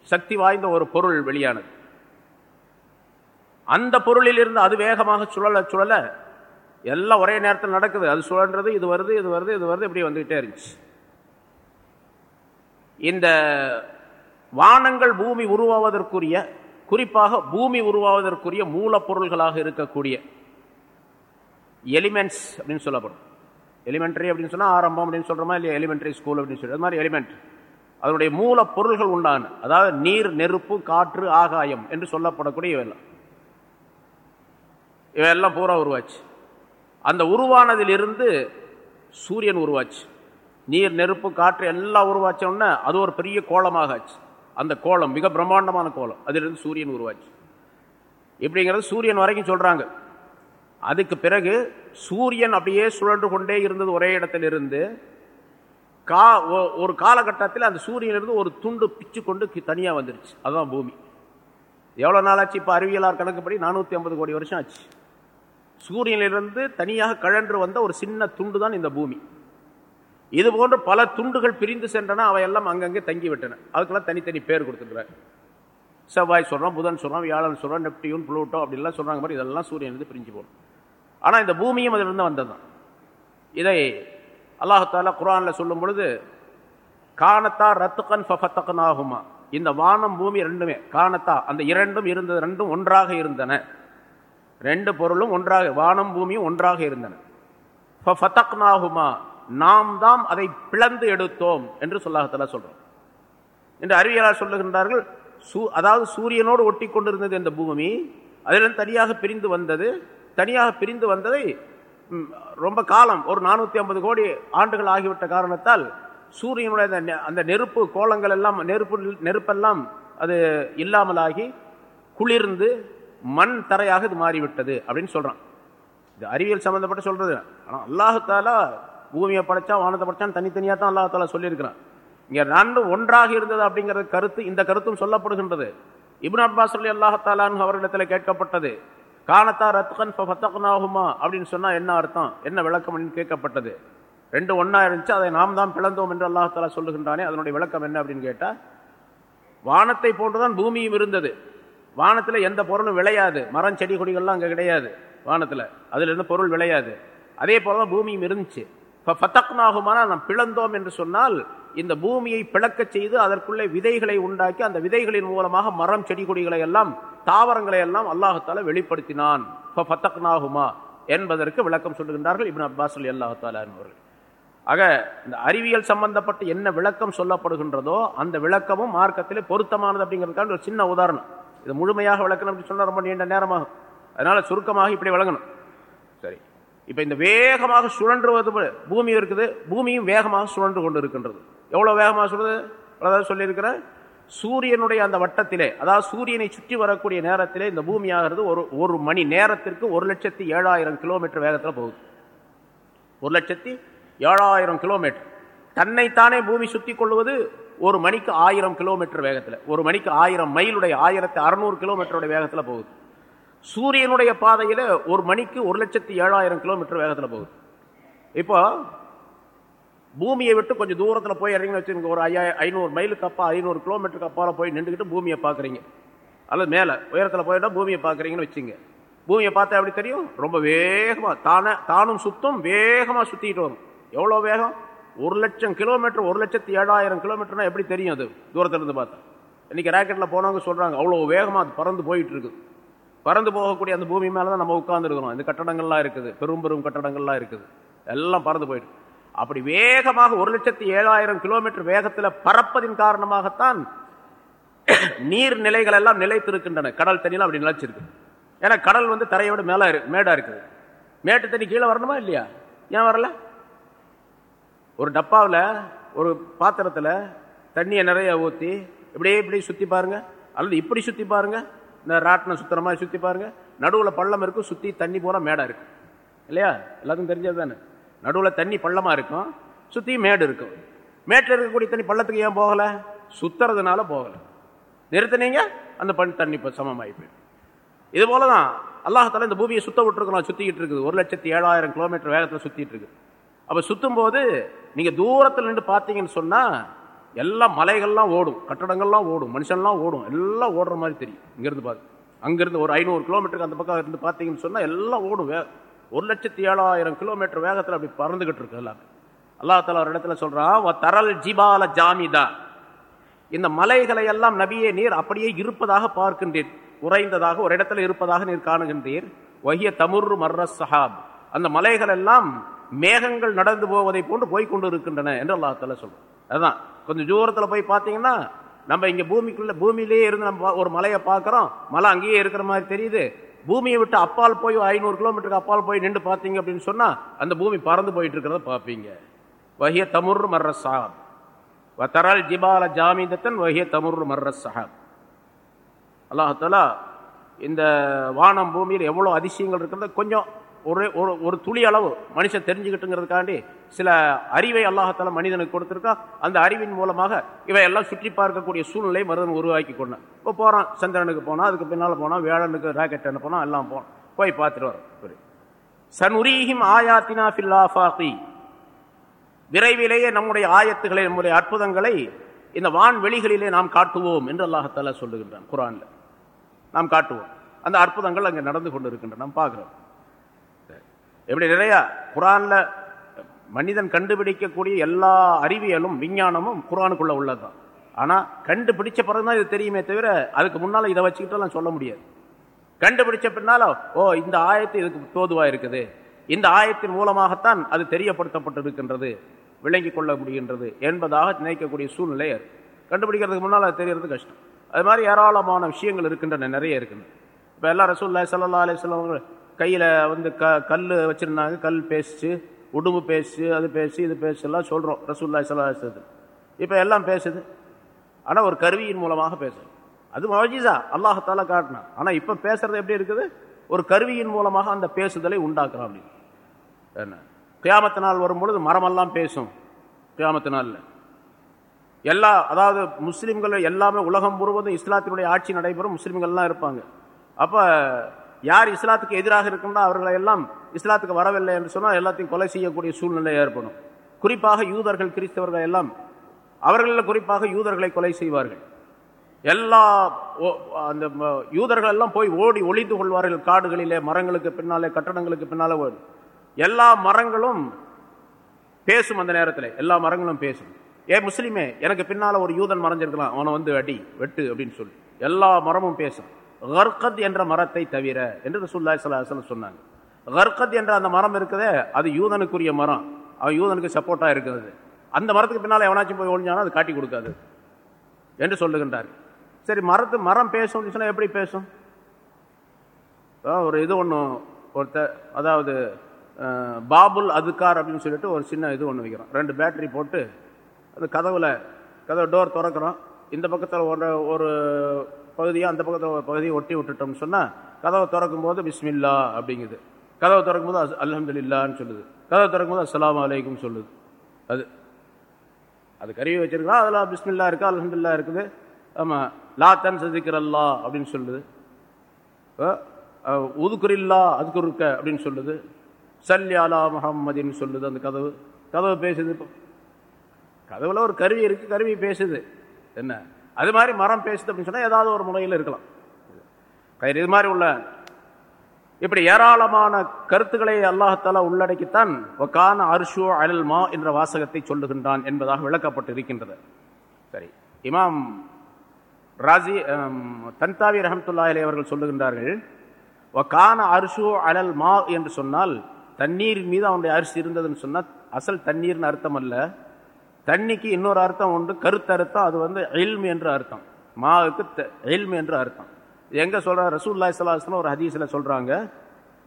சக்தி வாய்ந்த ஒரு பொருள் வெளியானது. அந்த பொருளில் இருந்து அது வேகமாக சுழல சுழல எல்லாம் ஒரே நேரத்தில் நடக்குது. அது சுழன்றது இது வருது இது வருது இது வருது இப்படி வந்துகிட்டே இருந்துச்சு. இந்த வானங்கள் பூமி உருவாவதற்குரிய குறிப்பாக பூமி உருவாவதற்குரிய மூலப்பொருள்களாக இருக்கக்கூடிய எலிமெண்ட்ஸ் அப்படின்னு சொல்லப்படும். எலிமெண்ட்ரி அப்படின்னு சொன்னால் ஆரம்பம் அப்படின்னு சொல்கிறோமா இல்லையா? எலிமெண்ட்ரி ஸ்கூல் அப்படின்னு சொல்லி அது மாதிரி எலிமெண்ட். அதனுடைய மூலப்பொருள்கள் உண்டான அதாவது நீர் நெருப்பு காற்று ஆகாயம் என்று சொல்லப்படக்கூடிய இவையெல்லாம். இவையெல்லாம் பூரா உருவாச்சு. அந்த உருவானதிலிருந்து சூரியன் உருவாச்சு. நீர் நெருப்பு காற்று எல்லாம் உருவாச்சோன்னா அது ஒரு பெரிய கோலமாக ஆச்சு அந்த கோலம் மிக பிரம்மாண்டமான கோலம். அதிலிருந்து சூரியன் உருவாச்சு. இப்படிங்கிறது சூரியன் வரைக்கும் சொல்கிறாங்க அதுக்கு பிறகு சூரியன் அப்படியே சுழன்று கொண்டே இருந்தது ஒரே இடத்திலிருந்து கா ஒரு காலகட்டத்தில் அந்த சூரியனிலிருந்து ஒரு துண்டு பிச்சு கொண்டு தனியாக வந்துருச்சு. அதுதான் பூமி. எவ்வளோ நாள் ஆச்சு இப்போ அறிவியலார் கணக்குப்படி நானூற்றி ஐம்பது கோடி வருஷம் ஆச்சு. சூரியனிலிருந்து தனியாக கழன்று வந்த ஒரு சின்ன துண்டு தான் இந்த பூமி. இது போன்று பல துண்டுகள் பிரிந்து சென்றன அவையெல்லாம் அங்கங்கே தங்கி விட்டன அதுக்கெல்லாம் தனித்தனி பேர் கொடுத்துருக்குறாங்க செவ்வாய் சொல்கிறோம் புதன் சொல்கிறோம் வியாழன் சொல்கிறோம் நெப்டியூன் புளூட்டோ அப்படிலாம் சொல்கிறாங்க மாதிரி இதெல்லாம் சூரியன் பிரிஞ்சு போகணும் ஆனால் இந்த பூமியும் அதிலிருந்து வந்தது தான். இதை அல்லாஹால குரானில் சொல்லும் பொழுது காணத்தா ரத்துக்கன் ஃபஃபத்தக்கன் ஆகுமா இந்த வானம் பூமி ரெண்டுமே காணத்தா அந்த இரண்டும் இருந்தது ரெண்டும் ஒன்றாக இருந்தன. ரெண்டு பொருளும் ஒன்றாக வானம் பூமியும் ஒன்றாக இருந்தன. ஃபஃபத்தக்னாகுமா நாம் தான் அதை பிளந்து எடுத்தோம் என்று சொல்லாகத்தலா சொல்றோம். என்று அறிவியலாளர் சொல்லுகின்றார்கள் அதாவது சூரியனோடு ஒட்டி கொண்டிருந்தது இந்த பூமி அதிலிருந்து தனியாக பிரிந்து வந்தது தனியாக பிரிந்து வந்ததை ரொம்ப காலம் ஒரு நானூற்றி ஐம்பது கோடி ஆண்டுகள் ஆகிவிட்ட காரணத்தால் சூரியனுடைய அந்த நெருப்பு கோலங்கள் எல்லாம் நெருப்பு நெருப்பெல்லாம் அது இல்லாமலாகி குளிர்ந்து மண் தரையாக இது மாறிவிட்டது அப்படின்னு சொல்கிறான் இது அறிவியல் சம்மந்தப்பட்ட சொல்கிறது ஆனால் அல்லாஹாலா பூமியை படைச்சா வானத்தை படைச்சான் தனித்தனியாக தான் அல்லாஹாலா சொல்லியிருக்கிறான். இங்க ரெண்டு ஒன்றாக இருந்தது அப்படிங்கிற கருத்து இந்த கருத்தும் சொல்லப்படுகின்றது. இப்னு அப்பாஸ் சொல்லி அல்லாஹாலான் அவர்களிடத்தில் கேட்கப்பட்டது. காணத்தா ரத்கன் ஃபத்தக்னாகுமா அப்படின்னு சொன்னா என்ன அர்த்தம் என்ன விளக்கம் கேட்கப்பட்டது. ரெண்டு ஒன்னா இருந்துச்சு அதை நாம் தான் பிளந்தோம் என்று அல்லாஹாலா சொல்லுகின்றானே அதனுடைய விளக்கம் என்ன அப்படின்னு கேட்டா வானத்தை போன்றுதான் பூமியும் இருந்தது. வானத்தில் எந்த பொருளும் விளையாது. மரம் செடி கொடிகள்லாம் அங்கே கிடையாது வானத்தில். அதுல இருந்து பொருள் விளையாது. அதே போலதான் பூமியும் இருந்துச்சு. ஃபத்தக்னாகுமானா நாம் பிளந்தோம் என்று சொன்னால் இந்த பூமியை பிளக்க செய்து அதற்குள்ளே விதைகளை உண்டாக்கி அந்த விதைகளின் மூலமாக மரம் செடி கொடிகளை எல்லாம் தாவரங்களை எல்லாம் அல்லாஹால வெளிப்படுத்தினான். என்பதற்கு விளக்கம் சொல்லுகின்றார்கள் இபின் அப்பாஸ் அலி அல்லாஹால ஆக இந்த அறிவியல் சம்பந்தப்பட்ட என்ன விளக்கம் சொல்லப்படுகின்றதோ அந்த விளக்கமும் மார்க்கத்திலே பொருத்தமானது அப்படிங்கிறதுக்கான ஒரு சின்ன உதாரணம். இது முழுமையாக விளக்கணும் அப்படின்னு சொன்னால் ரொம்ப நீண்ட நேரமாகும். அதனால சுருக்கமாக இப்படி விளங்கணும். சரி. இப்போ இந்த வேகமாக சுழன்றுவது பூமி இருக்குது பூமியும் வேகமாக சுழன்று கொண்டு இருக்கின்றது எவ்வளோ வேகமாக சொல்றது சொல்லியிருக்கிறேன் சூரியனுடைய அந்த வட்டத்திலே அதாவது சூரியனை சுற்றி வரக்கூடிய நேரத்திலே இந்த பூமி ஆகிறது ஒரு ஒரு மணி நேரத்திற்கு ஒரு லட்சத்தி ஏழாயிரம் கிலோமீட்டர் வேகத்தில் போகுது. ஒரு லட்சத்தி ஏழாயிரம் கிலோமீட்டர். தன்னைத்தானே பூமி சுற்றி கொள்வது ஒரு மணிக்கு ஆயிரம் கிலோமீட்டர் வேகத்தில் ஒரு மணிக்கு ஆயிரம் மைலுடைய ஆயிரத்தி அறநூறு கிலோமீட்டருடைய வேகத்தில் போகுது. சூரியனுடைய பாதையில் ஒரு மணிக்கு ஒரு லட்சத்தி ஏழாயிரம் கிலோமீட்டர் வேகத்தில் போகுது. இப்போ பூமியை விட்டு கொஞ்சம் தூரத்தில் போய் இறங்கி வச்சுருங்க ஒரு ஐயா ஐநூறு மைலுக்கு அப்பா ஐநூறு கிலோமீட்டருக்கு அப்பால போய் நின்றுக்கிட்டு பூமியை பார்க்குறீங்க அல்லது மேலே உயரத்தில் போயிட்டால் பூமியை பார்க்குறீங்கன்னு வச்சுங்க பூமியை பார்த்தா எப்படி தெரியும்? ரொம்ப வேகமாக தானே தானும் சுத்தம் வேகமாக சுற்றிக்கிட்டு வரும். எவ்வளோ வேகம்? ஒரு லட்சம் கிலோமீட்டர் ஒரு லட்சத்தி ஏழாயிரம் கிலோமீட்டர்னா எப்படி தெரியும் அது? தூரத்துல இருந்து பார்த்தா. இன்றைக்கி ராக்கெட்டில் போனவங்க சொல்கிறாங்க அவ்வளோ வேகமாக அது பறந்து போயிட்டு இருக்குது. பறந்து போகக்கூடிய அந்த பூமி மேலே தான் நம்ம உட்காந்துருக்கிறோம் இந்த கட்டடங்கள்லாம் இருக்குது. பெரும் பெரும் கட்டடங்கள்லாம் இருக்குது. எல்லாம் பறந்து போயிட்டு அப்படி வேகமாக ஒரு லட்சத்தி ஏழாயிரம் கிலோமீட்டர் வேகத்தில் பறப்பதின் காரணமாகத்தான் நீர் நிலைகள் எல்லாம் நிலைத்திருக்கின்றன. கடல் தண்ணியில் அப்படி நிலைச்சிருக்கு. ஏன்னா கடல் வந்து தரையோட மேலே இருக்கு மேடா இருக்குது. மேட்டு தண்ணி கீழே வரணுமா இல்லையா? ஏன் வரல? ஒரு டப்பாவில் ஒரு பாத்திரத்தில் தண்ணியை நிறைய ஊற்றி இப்படியே இப்படி சுற்றி பாருங்கள் அல்லது இப்படி சுற்றி பாருங்கள் இந்த ராட்டினம் சுற்றுற மாதிரி சுற்றி பாருங்கள் நடுவில் பள்ளம் இருக்கும் சுற்றி தண்ணி போல மேடாக இருக்கும். இல்லையா? எல்லாத்துக்கும் தெரிஞ்சது தானே? நடுவில் தண்ணி பள்ளமாக இருக்கும் சுற்றி மேடு இருக்கும். மேட்டில் இருக்கக்கூடிய தண்ணி பள்ளத்துக்கு ஏன் போகலை? சுத்துறதுனால போகலை. நிறுத்தினீங்க அந்த பண் தண்ணி இப்போ சமமாகி இது போல தான் அல்லாஹால இந்த பூமியை சுத்த விட்டுருக்கணும் சுற்றிக்கிட்டு இருக்குது. ஒரு லட்சத்தி ஏழாயிரம் கிலோமீட்டர் வேகத்தில் சுற்றிட்டு இருக்குது. அப்போ சுற்றும் போது நீங்கள் தூரத்தில் நின்று பார்த்தீங்கன்னு சொன்னால் எல்லாம் மலைகள்லாம் ஓடும் கட்டடங்கள்லாம் ஓடும் மனுஷன்லாம் ஓடும் எல்லாம் ஓடுற மாதிரி தெரியும். இங்கேருந்து பார்த்து அங்கேருந்து ஒரு ஐநூறு கிலோமீட்டருக்கு அந்த பக்கம் இருந்து பார்த்தீங்கன்னு சொன்னால் எல்லாம் ஓடும் வே ஒரு லட்சத்தி ஏழாயிரம் கிலோமீட்டர் வேகத்தில் அப்படி பறந்துகிட்டு இருக்கு எல்லாமே. அல்லாஹ் தலா ஒரு இடத்துல சொல்கிறான் தரல் ஜிபால ஜாமிதா. இந்த மலைகளை எல்லாம் நபியே நீர் அப்படியே இருப்பதாக பார்க்கின்றீர். உறைந்ததாக ஒரு இடத்துல இருப்பதாக நீர் காணுகின்றீர். ஒய்ய தமுர்ரு மர்ர சஹாப். அந்த மலைகள் எல்லாம் மேகங்கள் நடந்து போவதை போன்று போய்கொண்டு இருக்கின்றன என்று அல்லாஹால சொல்றோம் அதுதான் கொஞ்சம் தூரத்தில் போய் பார்த்தீங்கன்னா நம்ம இங்கே பூமிக்குள்ளே பூமியிலேயே இருந்து நம்ம ஒரு மலையை பார்க்குறோம் மலை அங்கேயே இருக்கிற மாதிரி தெரியுது. பூமியை விட்டு அப்பால் போய் ஐநூறு கிலோமீட்டருக்கு அப்பால் போய் நின்று பார்த்தீங்க அப்படின்னு சொன்னால் அந்த பூமி பறந்து போயிட்டு இருக்கிறத பார்ப்பீங்க. வஹிய தமுர் மர்ர சாப் வத்தரால் ஜிபால ஜாமிதத்தன் வஹிய தமுர்ரு மர்ர சஹாப். அல்லாஹாலா இந்த வானம் பூமியில் எவ்வளோ அதிசயங்கள் இருக்கிறத கொஞ்சம் ஒரு ஒரு ஒரு துளி அளவு மனுஷன் தெரிஞ்சுக்கிட்டுங்கிறதுக்காண்டி சில அறிவை அல்லாஹத்தால மனிதனுக்கு கொடுத்துருக்கா. அந்த அறிவின் மூலமாக இவையெல்லாம் சுற்றி பார்க்கக்கூடிய சூழ்நிலை மருதன் உருவாக்கி கொண்டான். இப்போ போகிறான் சந்திரனுக்கு போனால் அதுக்கு பின்னால் போனால் வேளனுக்கு ராக்கெட் அனுப்பினா எல்லாம் போனோம் போய் பார்த்துட்டு வரோம். சனுரீஹிம் ஆயாத்தினா ஃபில்லாஃபாகி விரைவிலேயே நம்முடைய ஆயத்துக்களை நம்முடைய அற்புதங்களை இந்த வான்வெளிகளிலே நாம் காட்டுவோம் என்று அல்லாஹால சொல்லுகின்றான் குரானில். நாம் காட்டுவோம். அந்த அற்புதங்கள் அங்கே நடந்து கொண்டு இருக்கின்றன நாம் பார்க்கிறோம். எப்படி நிறைய குரானில் மனிதன் கண்டுபிடிக்கக்கூடிய எல்லா அறிவியலும் விஞ்ஞானமும் குரானுக்குள்ளே உள்ளது தான் ஆனால் கண்டுபிடிச்ச பிறகுதான் இது தெரியுமே தவிர அதுக்கு முன்னால் இதை வச்சுக்கிட்டெல்லாம் சொல்ல முடியாது. கண்டுபிடிச்ச பின்னாலோ ஓ இந்த ஆயத்து இதுக்கு தோதுவாக இருக்குது. இந்த ஆயத்தின் மூலமாகத்தான் அது தெரியப்படுத்தப்பட்டிருக்கின்றது விளங்கி கொள்ள முடிகின்றது என்பதாக நினைக்கக்கூடிய சூழ்நிலை கண்டுபிடிக்கிறதுக்கு முன்னால் அது தெரியறது கஷ்டம். அது மாதிரி ஏராளமான விஷயங்கள் இருக்கின்றன நிறைய இருக்கின்றன. இப்போ எல்லாம் ரசூல்லா சல்லா அலிஸ்லாம் கையில் வந்து க கல் வச்சுருந்தாங்க. கல் பேசிச்சு உடும்பு பேசி அது பேசி இது பேசி எல்லாம் சொல்கிறோம் ரசூல்லா சலாஹத்தில் இப்போ எல்லாம் பேசுது. ஆனால் ஒரு கருவியின் மூலமாக பேசுது. அது மஜிசா அல்லாஹத்தால் காட்டினா ஆனால் இப்போ பேசுறது எப்படி இருக்குது? ஒரு கருவியின் மூலமாக அந்த பேசுதலை உண்டாக்குறோம் அப்படின்னு என்ன? கியாமத்து நாள் வரும்பொழுது மரமெல்லாம் பேசும். கியாமத்து நாளில். எல்லா அதாவது முஸ்லீம்கள் எல்லாமே உலகம் முழுவதும் இஸ்லாத்தினுடைய ஆட்சி நடைபெறும். முஸ்லீம்கள்லாம் இருப்பாங்க. அப்போ யார் இஸ்லாத்துக்கு எதிராக இருக்குன்னா அவர்களை எல்லாம் இஸ்லாத்துக்கு வரவில்லை என்று சொன்னால் எல்லாத்தையும் கொலை செய்யக்கூடிய சூழ்நிலை ஏற்படும். குறிப்பாக யூதர்கள் கிறிஸ்தவர்கள் எல்லாம் அவர்களில் குறிப்பாக யூதர்களை கொலை செய்வார்கள். எல்லா அந்த யூதர்கள் எல்லாம் போய் ஓடி ஒளிந்து கொள்வார்கள் காடுகளிலே மரங்களுக்கு பின்னாலே கட்டடங்களுக்கு பின்னாலே எல்லா மரங்களும் பேசும் அந்த நேரத்தில் எல்லா மரங்களும் பேசும். ஏ முஸ்லீமே எனக்கு பின்னால் ஒரு யூதன் மறைஞ்சிருக்கலாம் அவனை வந்து அடி வெட்டு அப்படின்னு சொல்லி. எல்லா மரமும் பேசும். ஹர்கத் என்ற மரத்தை தவிர என்று ரசூல்லாய் சலாஹலம் சொன்னாங்க. ஹர்கத் என்ற அந்த மரம் இருக்குதே அது யூதனுக்குரிய மரம். அவன் யூதனுக்கு சப்போர்ட்டாக இருக்கிறது. அந்த மரத்துக்கு பின்னால் எவனாச்சும் போய் ஒழிஞ்சாலும் அது காட்டி கொடுக்காது என்று சொல்லுகின்றார் சரி மரத்து மரம் பேசும் சொன்னால் எப்படி பேசும்? ஒரு இது ஒன்று ஒருத்த அதாவது பாபுல் அதுக்கார் அப்படின்னு சொல்லிட்டு ஒரு சின்ன இது ஒன்று வைக்கிறோம். ரெண்டு பேட்டரி போட்டு அது கதவில் கதவு டோர் திறக்கிறோம். இந்த பக்கத்தில் ஒரு ஒரு பகுதியாக அந்த பக்கத்தில் ஒரு பகுதியை ஒட்டி விட்டுட்டோம்னு சொன்னால் கதவை திறக்கும் போது பிஸ்மில்லா அப்படிங்குது. கதவை திறக்கும் போது அல்ஹம்துலில்லான்னு சொல்லுது. கதவை திறக்கும் போது அஸ்லாம் அலைக்கும் சொல்லுது. அது அது கருவி வச்சிருக்கலாம் அதில் பிஸ்மில்லா இருக்குது அலமதுல்லா இருக்குது. ஆமாம் லா தன் சதிக்கிறல்லா அப்படின்னு சொல்லுது. உதுக்குரில்லா அதுக்குருக்க அப்படின்னு சொல்லுது. சல்யாலா முகம்மதின்னு சொல்லுது அந்த கதவு. கதவு பேசுது கதவுல ஒரு கருவி இருக்குது கருவி பேசுது. என்ன? அது மாதிரி மரம் பேசுது அப்படின்னு சொன்னால் ஏதாவது ஒரு முறையில் இருக்கலாம். கயிறு இது மாதிரி உள்ள இப்படி ஏராளமான கருத்துக்களை அல்லாஹால உள்ளடக்கித்தான் ஒக்கான அர்ஷோ அலல் மா என்ற வாசகத்தை சொல்லுகின்றான் என்பதாக விளக்கப்பட்டு இருக்கின்றது சரி இமாம் ராஜி தன்தாவி ரஹமத்துல்லா அவர்கள் சொல்லுகின்றார்கள் ஒக்கான அர்ஷோ அலல் மா என்று சொன்னால் தண்ணீர் மீது அவனுடைய அரிசி இருந்ததுன்னு சொன்னால் அசல் தண்ணீர்னு அர்த்தம் அல்ல. தண்ணிக்கு இன்னொரு அர்த்தம் உண்டு. கருத்தர்த்தம் அது வந்து இல்ம் என்று அர்த்தம். மாவுக்கு இல்ம் என்று அர்த்தம். எங்கே சொல்கிறார் ரசூல்லா சலாஹ்லாம் ஒரு ஹதீஸில் சொல்கிறாங்க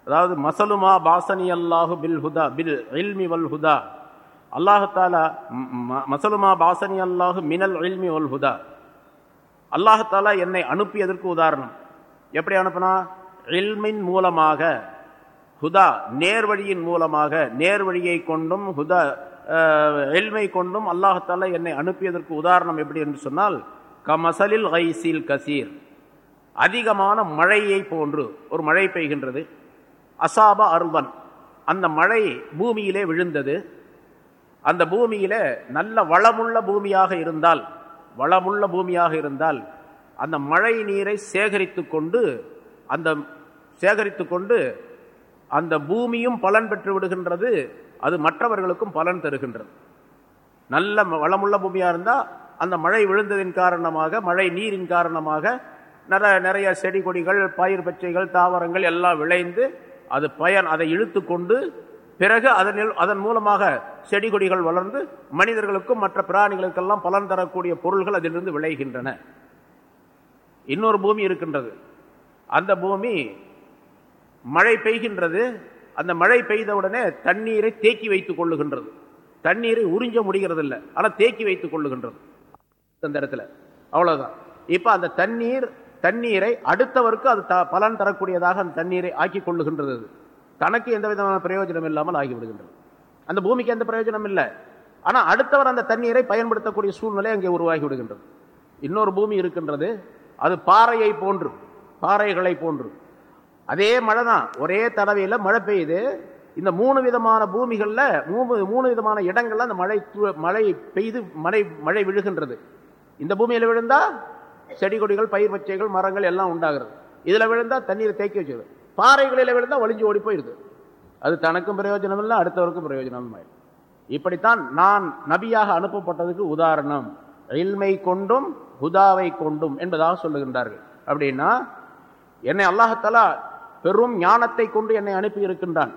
அதாவது மசலுமா பாசனி அல்லாஹு பில் ஹுதா பில் இல்மி வல் ஹுதா. அல்லாஹாலா மசலுமா பாசனி அல்லாஹு மினல் இல்மி வல் ஹுதா. அல்லாஹாலா என்னை அனுப்பியதற்கு உதாரணம். எப்படி அனுப்புனா? இல்மின் மூலமாக. ஹுதா நேர்வழியின் மூலமாக. நேர்வழியை கொண்டும் ஹுதா எல்மை கொண்டும் அல்லாஹாலா என்னை அனுப்பியதற்கு உதாரணம் எப்படி என்று சொன்னால் கமசலில் ஐசில் கசீர். அதிகமான மழையை போன்று ஒரு மழை பெய்கின்றது. அசாபா அருவன். அந்த மழை பூமியிலே விழுந்தது. அந்த பூமியில நல்ல வளமுள்ள பூமியாக இருந்தால் வளமுள்ள பூமியாக இருந்தால் அந்த மழை நீரை சேகரித்து கொண்டு அந்த சேகரித்து கொண்டு அந்த பூமியும் பலன் பெற்று விடுகின்றது. அது மற்றவர்களுக்கும் பலன் தருகின்றது. நல்ல வளமுள்ள பூமியாக இருந்தால் அந்த மழை விழுந்ததின் காரணமாக மழை நீரின் காரணமாக நிறைய நிறைய செடி கொடிகள் பயிர் பச்சைகள் தாவரங்கள் எல்லாம் விளைந்து அது பயன் அதை இழுத்து கொண்டு பிறகு அதனில் அதன் மூலமாக செடி கொடிகள் வளர்ந்து மனிதர்களுக்கும் மற்ற பிராணிகளுக்கெல்லாம் பலன் தரக்கூடிய பொருள்கள் அதிலிருந்து விளைகின்றன. இன்னொரு பூமி இருக்கின்றது. அந்த பூமி மழை பெய்கின்றது. அந்த மழை பெய்தவுடனே தண்ணீரை தேக்கி வைத்துக் கொள்ளுகின்றது. தண்ணீரை உறிஞ்ச முடிகிறது இல்லை ஆனால் தேக்கி வைத்துக் கொள்ளுகின்றது. அந்த இடத்துல. அவ்வளோதான் இப்போ அந்த தண்ணீர் தண்ணீரை அடுத்தவருக்கு அது த பலன் தரக்கூடியதாக அந்த தண்ணீரை ஆக்கி கொள்ளுகின்றது தனக்கு எந்த விதமான பிரயோஜனம் இல்லாமல் ஆகிவிடுகின்றது. அந்த பூமிக்கு எந்த பிரயோஜனம் இல்லை. ஆனால் அடுத்தவர் அந்த தண்ணீரை பயன்படுத்தக்கூடிய சூழ்நிலை அங்கே உருவாகி விடுகின்றது இன்னொரு பூமி இருக்கின்றது. அது பாறையை போன்று பாறைகளை போன்று. அதே மழை தான் ஒரே தடவையில் மழை பெய்யுது. இந்த மூணு விதமான பூமிகளில் மூணு மூணு விதமான இடங்கள்ல அந்த மழை மழை பெய்து மழை மழை விழுகின்றது. இந்த பூமியில் விழுந்தா செடி கொடிகள் பயிர் பச்சைகள் மரங்கள் எல்லாம் உண்டாகிறது. இதில் விழுந்தால் தண்ணீரை தேக்கி வச்சுருது. பாறைகளில் விழுந்தால் ஒளிஞ்சு ஓடி போயிடுது அது தனக்கும் பிரயோஜனம் இல்லை அடுத்தவருக்கும் பிரயோஜனம் இப்படித்தான் நான் நபியாக அனுப்பப்பட்டதுக்கு உதாரணம். இல்மை கொண்டும் ஹுதாவை கொண்டும் என்பதாக சொல்லுகின்றார்கள். அப்படின்னா என்னை அல்லாஹத்தலா பெரும் ஞானத்தை கொண்டு என்னை அனுப்பி இருக்கின்றான்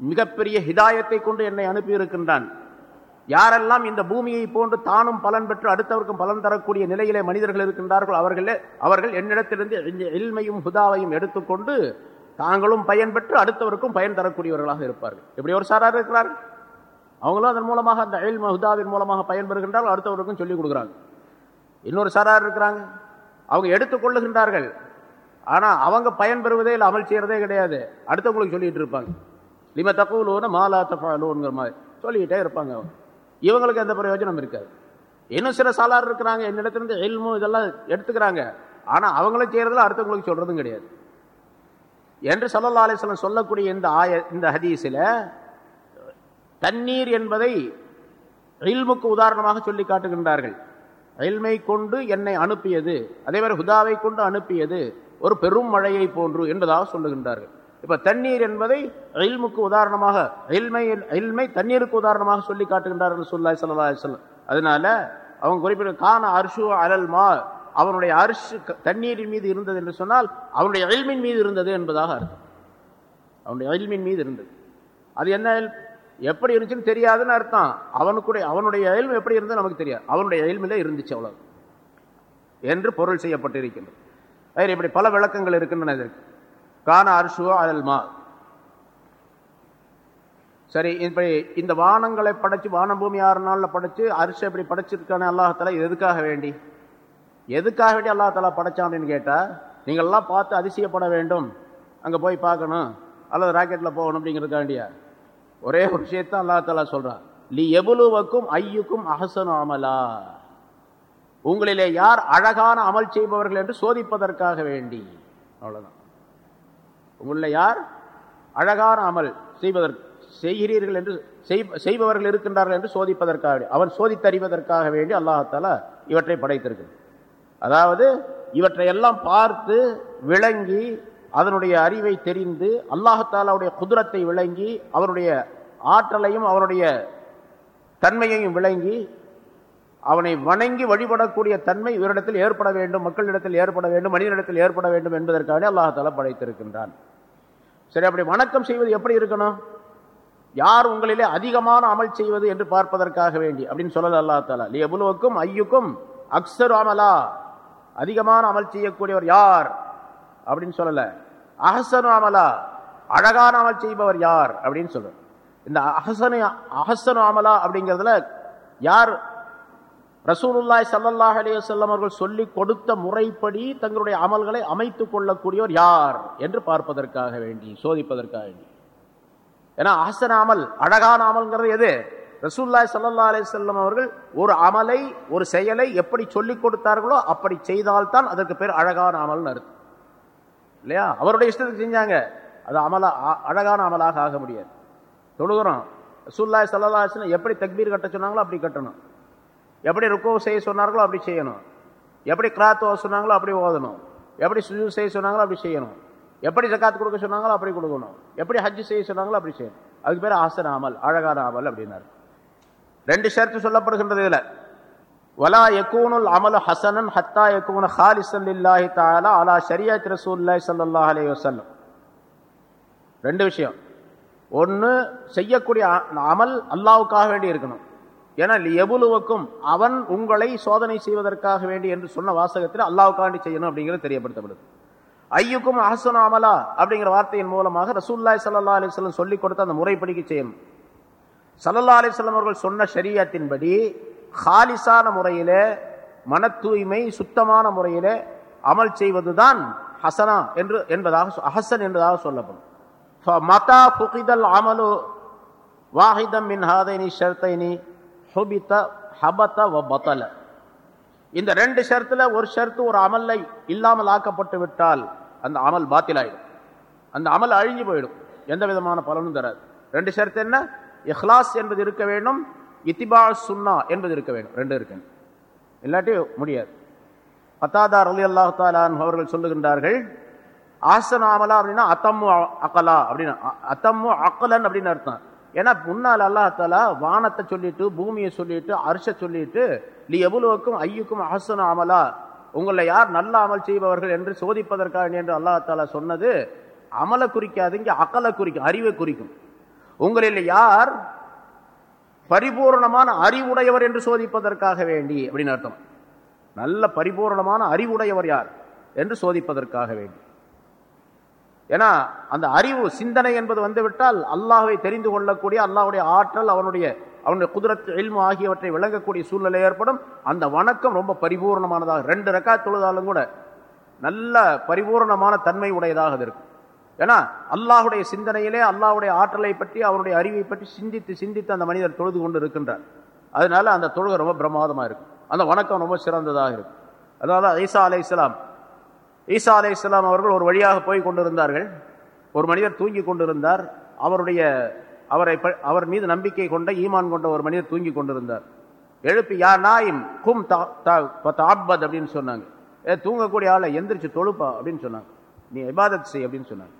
மிகப்பெரிய ஹிதாயத்தை கொண்டு என்னை அனுப்பி இருக்கின்றான் யாரெல்லாம் இந்த பூமியை போன்று தானும் பலன் பெற்று அடுத்தவருக்கும் பலன் தரக்கூடிய நிலையிலே மனிதர்கள் இருக்கின்றார்கள் அவர்களே அவர்கள் என்னிடத்திலிருந்து எல்மையும் ஹுதாவையும் எடுத்துக்கொண்டு தாங்களும் பயன் பெற்று அடுத்தவருக்கும் பயன் தரக்கூடியவர்களாக இருப்பார்கள். எப்படி ஒரு சாரார் இருக்கிறார்கள்? அவங்களும் அதன் மூலமாக அந்த எல் ஹுதாவின் மூலமாக பயன்பெறுகின்றார்கள் அடுத்தவருக்கும் சொல்லிக் கொடுக்குறாங்க இன்னொரு சாரார் இருக்கிறாங்க. அவங்க எடுத்துக்கொள்ளுகின்றார்கள் ஆனால் அவங்க பயன்பெறுவதே இல்லை அமல் செய்யறதே கிடையாது. அடுத்தவங்களுக்கு சொல்லிகிட்டு இருப்பாங்க. லிம தகவலோன்னு மாலா தஃபாலோங்கிற மாதிரி சொல்லிக்கிட்டே இருப்பாங்க அவங்க. இவங்களுக்கு எந்த பிரயோஜனம் இருக்காது. இன்னும் சில சாலார் இருக்கிறாங்க என்னிடத்திலிருந்து எல்மும் இதெல்லாம் எடுத்துக்கிறாங்க. ஆனால் அவங்களும் செய்யறதுல அடுத்தவங்களுக்கு சொல்கிறதும் கிடையாது. என்று சொல்லல்லா அலிஸ்லாம் சொல்லக்கூடிய இந்த ஆய இந்த ஹதீஸில் தண்ணீர் என்பதை இல்முக்கு உதாரணமாக சொல்லி காட்டுகின்றார்கள். இல்மை கொண்டு என்னை அனுப்பியது. அதே மாதிரி ஹுதாவை கொண்டு அனுப்பியது. ஒரு பெரும் மழையை போன்று என்பதாக சொல்லுகின்றார்கள். இப்போ தண்ணீர் என்பதை இல்முக்கு உதாரணமாக இல்மை அயில்மை தண்ணீருக்கு உதாரணமாக சொல்லி காட்டுகின்றார்கள் சொல்லாய் சல்லா சொல்லம் அதனால அவங்க குறிப்பிட்ட கான அர்ஷு அலல் மா அவனுடைய அரிசு தண்ணீரின் மீது இருந்தது என்று சொன்னால் அவனுடைய எல்மின் மீது இருந்தது என்பதாக அர்த்தம். அவனுடைய எல்மின் மீது இருந்தது. அது என்ன எப்படி இருந்துச்சுன்னு தெரியாதுன்னு அர்த்தம். அவனுக்குடைய அவனுடைய எல்ம் எப்படி இருந்தது நமக்கு தெரியாது. அவனுடைய எல்மில இருந்துச்சு அவ்வளவு. என்று பொருள் செய்யப்பட்டிருக்கின்றது. வேறு இப்படி பல விளக்கங்கள் இருக்குன்னு இதற்கு கான அரிசுவோ அல்மா சரி இப்படி இந்த வானங்களை படைச்சு வானம் பூமி ஆறு நாளில் படைச்சு அரிசி இப்படி படைச்சிருக்கானே அல்லாஹால எதுக்காக வேண்டி? எதுக்காக வேண்டி அல்லாஹாலா படைச்சான் அப்படின்னு கேட்டால் நீங்கள்லாம் பார்த்து அதிசயப்பட வேண்டும். அங்கே போய் பார்க்கணும். அல்லது ராக்கெட்டில் போகணும் அப்படிங்கிறதுக்காண்டியா? ஒரே ஒரு விஷயத்தான் அல்லா சொல்கிறான் லி எபுலுவக்கும் ஐயுக்கும் அஹசனு அமலா. உங்களிலே யார் அழகான அமல் செய்பவர்கள் என்று சோதிப்பதற்காக வேண்டி. அவ்வளோதான் உங்களில் யார் அழகான அமல் செய்வதற்கு செய்கிறீர்கள் என்று செய்பவர்கள் இருக்கின்றார்கள் என்று சோதிப்பதற்காக அவன் சோதித்தறிவதற்காக வேண்டி அல்லாஹால இவற்றை படைத்திருக்கிறது அதாவது இவற்றையெல்லாம் பார்த்து விளங்கி அதனுடைய அறிவை தெரிந்து அல்லாஹாலாவுடைய குதிரத்தை விளங்கி அவருடைய ஆற்றலையும் அவருடைய தன்மையையும் விளங்கி அவனை வணங்கி வழிபடக்கூடிய தன்மை இவரிடத்தில் ஏற்பட வேண்டும் மக்களிடத்தில் ஏற்பட வேண்டும் மனிதனிடத்தில் ஏற்பட வேண்டும் என்பதற்காக அல்லாஹால படைத்திருக்கின்றான். சரி அப்படி வணக்கம் செய்வது எப்படி இருக்கணும்? யார் உங்களிலே அதிகமான அமல் செய்வது என்று பார்ப்பதற்காக வேண்டி அப்படின்னு சொல்லல அல்லா தாலா லியபுலுவுக்கும் ஐயுக்கும் அக்ஸர் அமலா. அதிகமான அமல் செய்யக்கூடியவர் யார்? அப்படின்னு சொல்லல. அஹசனு அமலா. அழகான அமல் செய்பவர் யார்? அப்படின்னு சொல்ற இந்த அஹசனு அஹசனு அமலா அப்படிங்கிறதுல யார் ரசூலுல்லாய் சல்லல்லாஹ் அலையம் அவர்கள் சொல்லி கொடுத்த முறைப்படி தங்களுடைய அமல்களை அமைத்துக் கொள்ளக்கூடியவர் யார் என்று பார்ப்பதற்காக வேண்டி சோதிப்பதற்காக வேண்டி. ஏன்னா அஹசன் அமல் அழகான அமல்ங்கிறது எது? ரசூல்லாய் சல்லா அலி அவர்கள் ஒரு அமலை ஒரு செயலை எப்படி சொல்லிக் கொடுத்தார்களோ அப்படி செய்தால்தான் அதற்கு பேர் அழகான அமல்னு அர்த்தம். இல்லையா? அவருடைய இஷ்டத்துக்கு செஞ்சாங்க. அது அமலா அழகான அமலாக ஆக முடியாது. தொழுகிறோம். ரசூல்லாய் சல்லா அலிஸ்லம் எப்படி தக்பீர் கட்ட சொன்னாங்களோ அப்படி கட்டணும். எப்படி ருக்கோ செய்ய சொன்னார்களோ அப்படி செய்யணும். எப்படி கிராத் ஓ சொன்னாங்களோ அப்படி ஓதணும். எப்படி சுஜு செய்ய சொன்னாங்களோ அப்படி செய்யணும். எப்படி ஜக்காத் கொடுக்க சொன்னாங்களோ அப்படி கொடுக்கணும். எப்படி ஹஜ் செய்ய சொன்னாங்களோ அப்படி செய்யணும். அதுக்கு பேர் ஆசன அமல் அழகான அமல் அப்படின்னாரு. ரெண்டு ஷர்த்து சொல்லப்படுகின்றது இதில். வலா எக்கூனுல் அமல் ஹசனன் ஹத்தா யக்கூன ஹாலிசன் இல்லாஹி தாலா அலா ஷரியாத் ரசூல்லாய் சல்லா அலி வசல்லம் ரெண்டு விஷயம். ஒன்று செய்யக்கூடிய அமல் அல்லாவுக்காக வேண்டி இருக்கணும். ஏன்னா எவ்வளவுக்கும் அவன் உங்களை சோதனை செய்வதற்காக வேண்டி என்று சொன்ன வாசகத்தில் அல்லாவுக்காண்டி செய்யணும் அப்படிங்கிறது தெரியப்படுத்தப்படுது. ஐயுக்கும் அஹசன் அமலா அப்படிங்கிற வார்த்தையின் மூலமாக ரசூல்லாய் சல்லா அலிஸ்லம் சொல்லிக் கொடுத்த அந்த முறைப்படிக்கு செய்யணும். சல்லல்லா அலிஸ்லம் அவர்கள் சொன்ன ஷரியத்தின்படி ஹாலிசான முறையிலே மன தூய்மை சுத்தமான முறையிலே அமல் செய்வதுதான் ஹசனா என்று என்பதாக அஹசன் என்பதாக சொல்லப்படும். மதா புகிதல் அமலு வாஹிதம் மின் ஹாதைனி ஷர்த்தைனி ஹுபித்த ஹபத்த வ பத்தல. இந்த ரெண்டு ஷர்த்தில் ஒரு ஷர்த்து ஒரு அமலை இல்லாமல் ஆக்கப்பட்டு விட்டால் அந்த அமல் பாத்திலாயிடும். அந்த அமல் அழிஞ்சு போயிடும். எந்த விதமான பலனும் தராது. ரெண்டு ஷர்த்து என்ன? இஹ்லாஸ் என்பது இருக்க வேண்டும் இத்திபா சுன்னா என்பது இருக்க வேண்டும். ரெண்டு இருக்கணும் இல்லாட்டி முடியாது. பத்தாதார் அலி அல்லாஹு தாலான் அவர்கள் சொல்லுகின்றார்கள் ஆசன அமலா அப்படின்னா அத்தம்மு அக்கலா அப்படின்னு அத்தம்மு அக்கலன் அப்படின்னு அர்த்தம். ஏன்னா முன்னால் அல்லாஹாலா வானத்தை சொல்லிட்டு பூமியை சொல்லிட்டு அரிச சொல்லிட்டு நீ எவ்வளவுக்கும் ஐயுக்கும் அஹசன அமலா. உங்களை யார் நல்ல அமல் செய்பவர்கள் என்று சோதிப்பதற்காக என்று அல்லாஹாலா சொன்னது அமலை குறிக்காது இங்கே அக்கலை குறிக்கும் அறிவை குறிக்கும். உங்களில் யார் பரிபூர்ணமான அறிவுடையவர் என்று சோதிப்பதற்காக வேண்டி அப்படின்னு அர்த்தம். நல்ல பரிபூர்ணமான அறிவுடையவர் யார் என்று சோதிப்பதற்காக வேண்டி. ஏன்னா அந்த அறிவு சிந்தனை என்பது வந்துவிட்டால் அல்லாஹை தெரிந்து கொள்ளக்கூடிய அல்லாஹுடைய ஆற்றல் அவனுடைய அவனுடைய குதிரத்து எல்மு ஆகியவற்றை விளங்கக்கூடிய சூழ்நிலை ஏற்படும். அந்த வணக்கம் ரொம்ப பரிபூர்ணமானதாக ரெண்டு ரெக்கா தொழுதாலும் கூட நல்ல பரிபூர்ணமான தன்மை உடையதாக இருக்கும். ஏன்னா அல்லாஹுடைய சிந்தனையிலே அல்லாஹுடைய ஆற்றலை பற்றி அவருடைய அறிவை பற்றி சிந்தித்து சிந்தித்து அந்த மனிதர் தொழுது கொண்டு இருக்கின்றார். அதனால அந்த தொழுகை ரொம்ப பிரமாதமாக இருக்கும். அந்த வணக்கம் ரொம்ப சிறந்ததாக இருக்கும். அதாவது ஐசா அலை இஸ்லாம் ஈசா அலே இஸ்லாம் அவர்கள் ஒரு வழியாக போய் கொண்டிருந்தார்கள். ஒரு மனிதர் தூங்கி கொண்டிருந்தார். அவருடைய அவரை அவர் மீது நம்பிக்கை கொண்ட ஈமான் கொண்ட ஒரு மனிதர் தூங்கி கொண்டிருந்தார். எழுப்பி யா நாயும் கும் தாபத் அப்படின்னு சொன்னாங்க. ஏ தூங்கக்கூடிய ஆளை எந்திரிச்சு தொழுப்பா அப்படின்னு சொன்னாங்க. நீ இபாதத் செய் அப்படின்னு சொன்னாங்க.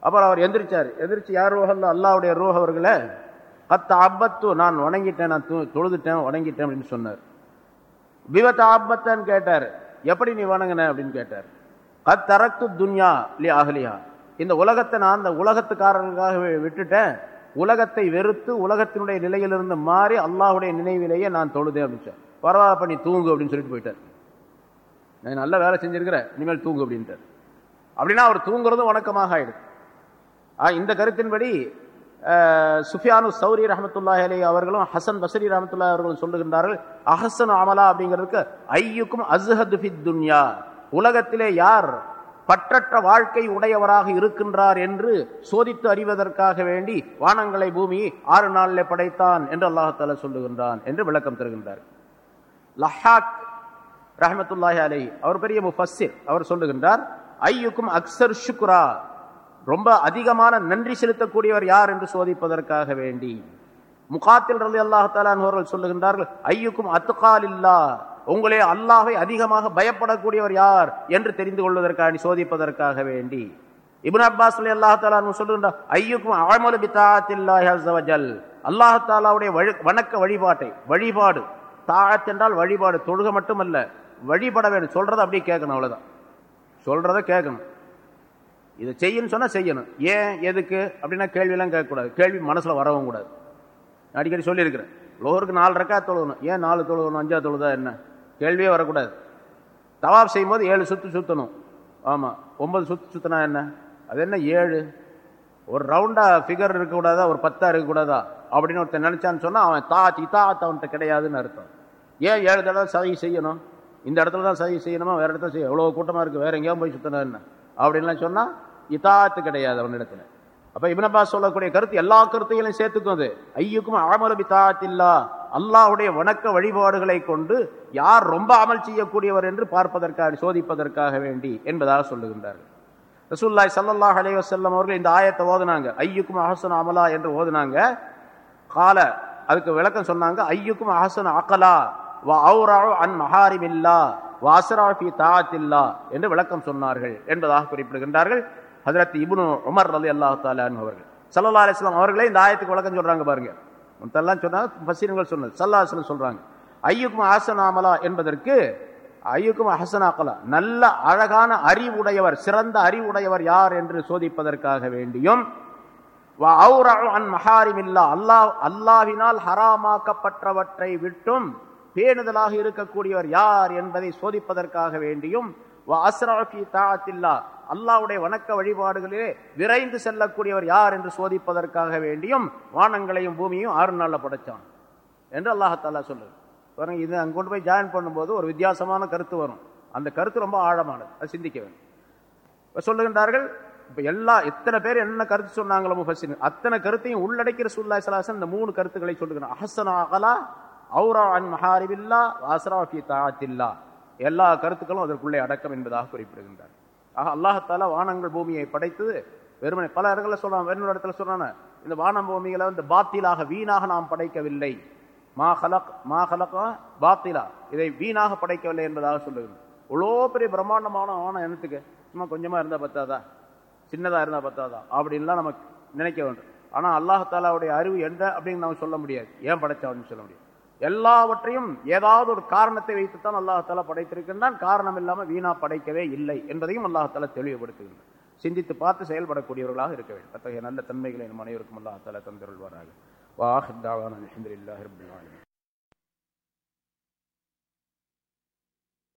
அப்புறம் அவர் எந்திரிச்சார். எந்திரிச்சு யார் ரோஹல்ல அல்லாவுடைய ரோஹ் அவர்களை. கத்த ஆபத்து நான் உணங்கிட்டேன் நான் தொழுதுட்டேன் உணங்கிட்டேன் அப்படின்னு சொன்னார். விபத்த ஆபத்தன்னு கேட்டார். எப்படி நீ வணங்கின? அப்படின்னு கேட்டார். கத் தரக்கு துன்யா லி அகலியா இந்த உலகத்தை நான் அந்த உலகத்துக்காரர்களுக்காக விட்டுட்டேன். உலகத்தை வெறுத்து உலகத்தினுடைய நிலையிலிருந்து மாறி அல்லாஹுடைய நினைவிலேயே நான் தொழுதேன் அப்படின்னு பரவாயில்ல பண்ணி தூங்கு அப்படின்னு சொல்லிட்டு போயிட்டார். நான் நல்ல வேலை செஞ்சிருக்கிறேன் இனிமேல் தூங்கு அப்படின்ட்டார். அப்படின்னா அவர் தூங்குறதும் வணக்கமாக ஆயிடுது. இந்த கருத்தின்படி சுஃபியானு சௌரி ரஹமத்துல்லாஹ் அலி அவர்களும் ஹசன் பசரி ரஹமத்துல்லா அவர்களும் சொல்லுகின்றார்கள் அஹசன் அமலா அப்படிங்கிறதுக்கு ஐயுக்கும் அஸ்ஹத் துன்யா. உலகத்திலே யார் பற்றற்ற வாழ்க்கை உடையவராக இருக்கின்றார் என்று சோதித்து அறிவதற்காக வேண்டி வானங்களை பூமி ஆறு நாளில் படைத்தான் என்று அல்லாஹால சொல்லுகின்றான் என்று விளக்கம் தருகின்றார். லஹாக் ரஹமத்துல்லாஹி அலை அவர் பெரிய முஃபஸிர் அவர் சொல்லுகின்றார் ஐயுக்கும் அக்சர் ஷுக்ரா. ரொம்ப அதிகமான நன்றி செலுத்தக்கூடியவர் யார் என்று சோதிப்பதற்காக வேண்டி. முகாத்தில் ரலி அல்லாஹாலான் அவர்கள் சொல்லுகின்றார்கள் ஐயுக்கும் அத்துகால் இல்லா உங்களே அல்லாஹை அதிகமாக பயப்படக்கூடியவர் யார் என்று தெரிந்து கொள்வதற்காக சோதிப்பதற்காக வேண்டி. இபின் அப்பாஸ் அலி சொல்லுகின்ற ஐயுக்கும் அழமலு பித்தாத்தில்லாஹி அல்லாஹாலாவுடைய வழ வணக்க வழிபாட்டை வழிபாடு. தாழத் என்றால் வழிபாடு தொழுக மட்டுமல்ல வழிபட வேண்டும் சொல்றதை அப்படியே கேட்கணும் அவ்வளோதான் சொல்றதை கேட்கணும். இதை செய்யணும்னு சொன்னால் செய்யணும். ஏன் எதுக்கு? அப்படின்னா கேள்வியெல்லாம் கேட்கக்கூடாது. கேள்வி மனசில் வரவும் கூடாது. அடிக்கடி சொல்லியிருக்கிறேன். லோருக்கு நாலு ரக்கா தொழுகணும். ஏன் நாலு தொழுகணும் அஞ்சா தொழுதா என்ன? கேள்வியே வரக்கூடாது. தவாப் செய்யும்போது ஏழு சுத்து சுற்றணும் ஆமாம் ஒன்பது சுத்து சுற்றினா என்ன? அது என்ன? ஏழு. ஒரு ரவுண்டாக ஃபிகர் இருக்கக்கூடாதா? ஒரு பத்தாக இருக்கக்கூடாதா? அப்படின்னு ஒருத்தன் நினச்சான்னு சொன்னால் அவன் தா இத்தாத் அவன்கிட்ட கிடையாதுன்னு அர்த்தம். ஏன் ஏழு தடவை சதி செய்யணும்? இந்த இடத்துல தான் சதி செய்யணுமா? வேறு இடத்துல செய்ய எவ்வளோ கூட்டமாக இருக்குது வேறு எங்கேயும் போய் சுற்றினா என்ன? அப்படின்லாம் சொன்னால் இதாத்து கிடையாது அவனிடத்துல. அப்போ இப்னு சொல்லக்கூடிய கருத்து எல்லா கருத்தையும் சேர்த்துக்கும் அது ஐயுக்கும் அமல தாத்தில்லா அல்லாஹுடைய வணக்க வழிபாடுகளை கொண்டு யார் ரொம்ப அமல் செய்யக்கூடியவர் என்று பார்ப்பதற்காக சோதிப்பதற்காக வேண்டி என்பதாக சொல்லுகின்றார்கள். ரசூல்லாய் ஸல்லல்லாஹு அலைஹி வஸல்லம் அவர்கள் இந்த ஆயத்தை ஓதுனாங்க. ஐயுக்கும் அஹசன் அமலா என்று ஓதுனாங்க. கால அதுக்கு விளக்கம் சொன்னாங்க. ஐயுக்கும் அஹசன் அகலா. வா அவுராவு அன் மஹாரிமில்லா. வாசராஃபி தாத்தில்லா என்று விளக்கம் சொன்னார்கள் என்பதாக குறிப்பிடுகின்றார்கள். ஹசரத் இபுனு உமர் அலி அல்லாஹ் தாலான் அவர்கள். சல்லா அலிஸ்லாம் அவர்களே இந்த ஆயத்துக்கு விளக்கம் சொல்கிறாங்க பாருங்க. முத்தெல்லாம் சொன்னாங்க பசீனங்கள் சொன்னது. சல்லா அலிஸ்லாம் சொல்கிறாங்க ஐயுக்கும் அஹசன் என்பதற்கு ஐயுக்கும் ஹசனாக்கலா நல்ல அழகான அறிவுடையவர் சிறந்த அறிவுடையவர் யார் என்று சோதிப்பதற்காக வேண்டியும் அன் மஹாரிமில்லா அல்லாஹ் அல்லாவினால் ஹராமாக்கப்பட்டவற்றை விட்டும் பேணுதலாக இருக்கக்கூடியவர் யார் என்பதை சோதிப்பதற்காக வேண்டியும் தாத்தில்லா அல்லாவுடைய வணக்க வழிபாடுகளிலே விரைந்து செல்லக்கூடியவர் யார் என்று சோதிப்பதற்காக வேண்டியும் வானங்களையும் பூமியும் ஆறு நாளில் படைச்சான் என்று அல்லாஹாலா சொல்லு பாருங்க இது அங்கே கொண்டு போய் ஜாயின் பண்ணும்போது ஒரு வித்தியாசமான கருத்து வரும். அந்த கருத்து ரொம்ப ஆழமானது. அது சிந்திக்க வேண்டும் சொல்லுகின்றார்கள் இப்போ எல்லா எத்தனை பேர் என்ன கருத்து சொன்னாங்களோ முஃபசின் அத்தனை கருத்தையும் உள்ளடக்கிற சுல்லா சலாசன் இந்த மூணு கருத்துக்களை சொல்லுகிறான். அஹசனா அகலா அவுரா அன் மஹாரிபில்லா வாசரா ஃபி தாத்தில்லா எல்லா கருத்துக்களும் அதற்குள்ளே அடக்கம் என்பதாக குறிப்பிடுகின்றார். ஆக அல்லாஹத்தால வானங்கள் பூமியை படைத்தது. வெறுமனை பல இடங்களில் சொல்றான் வேறு இடத்துல சொல்றான இந்த வானம் பூமிகளை வந்து பாத்திலாக வீணாக நாம் படைக்கவில்லை. மா ஹலக் மா ஹலக்கா பாத்திலா. இதை வீணாக படைக்கவில்லை என்பதாக சொல்லுகிறது இவ்வளோ பெரிய பிரம்மாண்டமான வானம் என்னத்துக்கு? சும்மா கொஞ்சமாக இருந்தால் பத்தாதா? சின்னதாக இருந்தால் பத்தாதா? அப்படின்லாம் நம்ம நினைக்க வேண்டும். ஆனால் அல்லாஹாலாவுடைய அறிவு எந்த அப்படின்னு நம்ம சொல்ல முடியாது. ஏன் படைச்சவன்னு சொல்ல முடியாது. எல்லாவற்றையும் ஏதாவது ஒரு காரணத்தை வைத்துத்தான் அல்லாஹால படைத்திருக்கின்றான். காரணம் இல்லாமல் வீணா படைக்கவே இல்லை என்பதையும் அல்லாஹால தெளிவுபடுத்துகின்றான். சிந்தித்து பார்த்து செயல்படக்கூடியவர்களாக இருக்க வேண்டும். அத்தகைய நல்ல தன்மைகளை நம் அனைவருக்கும் அல்லாஹால தந்தருள்வாராக. வாஹித் தாவான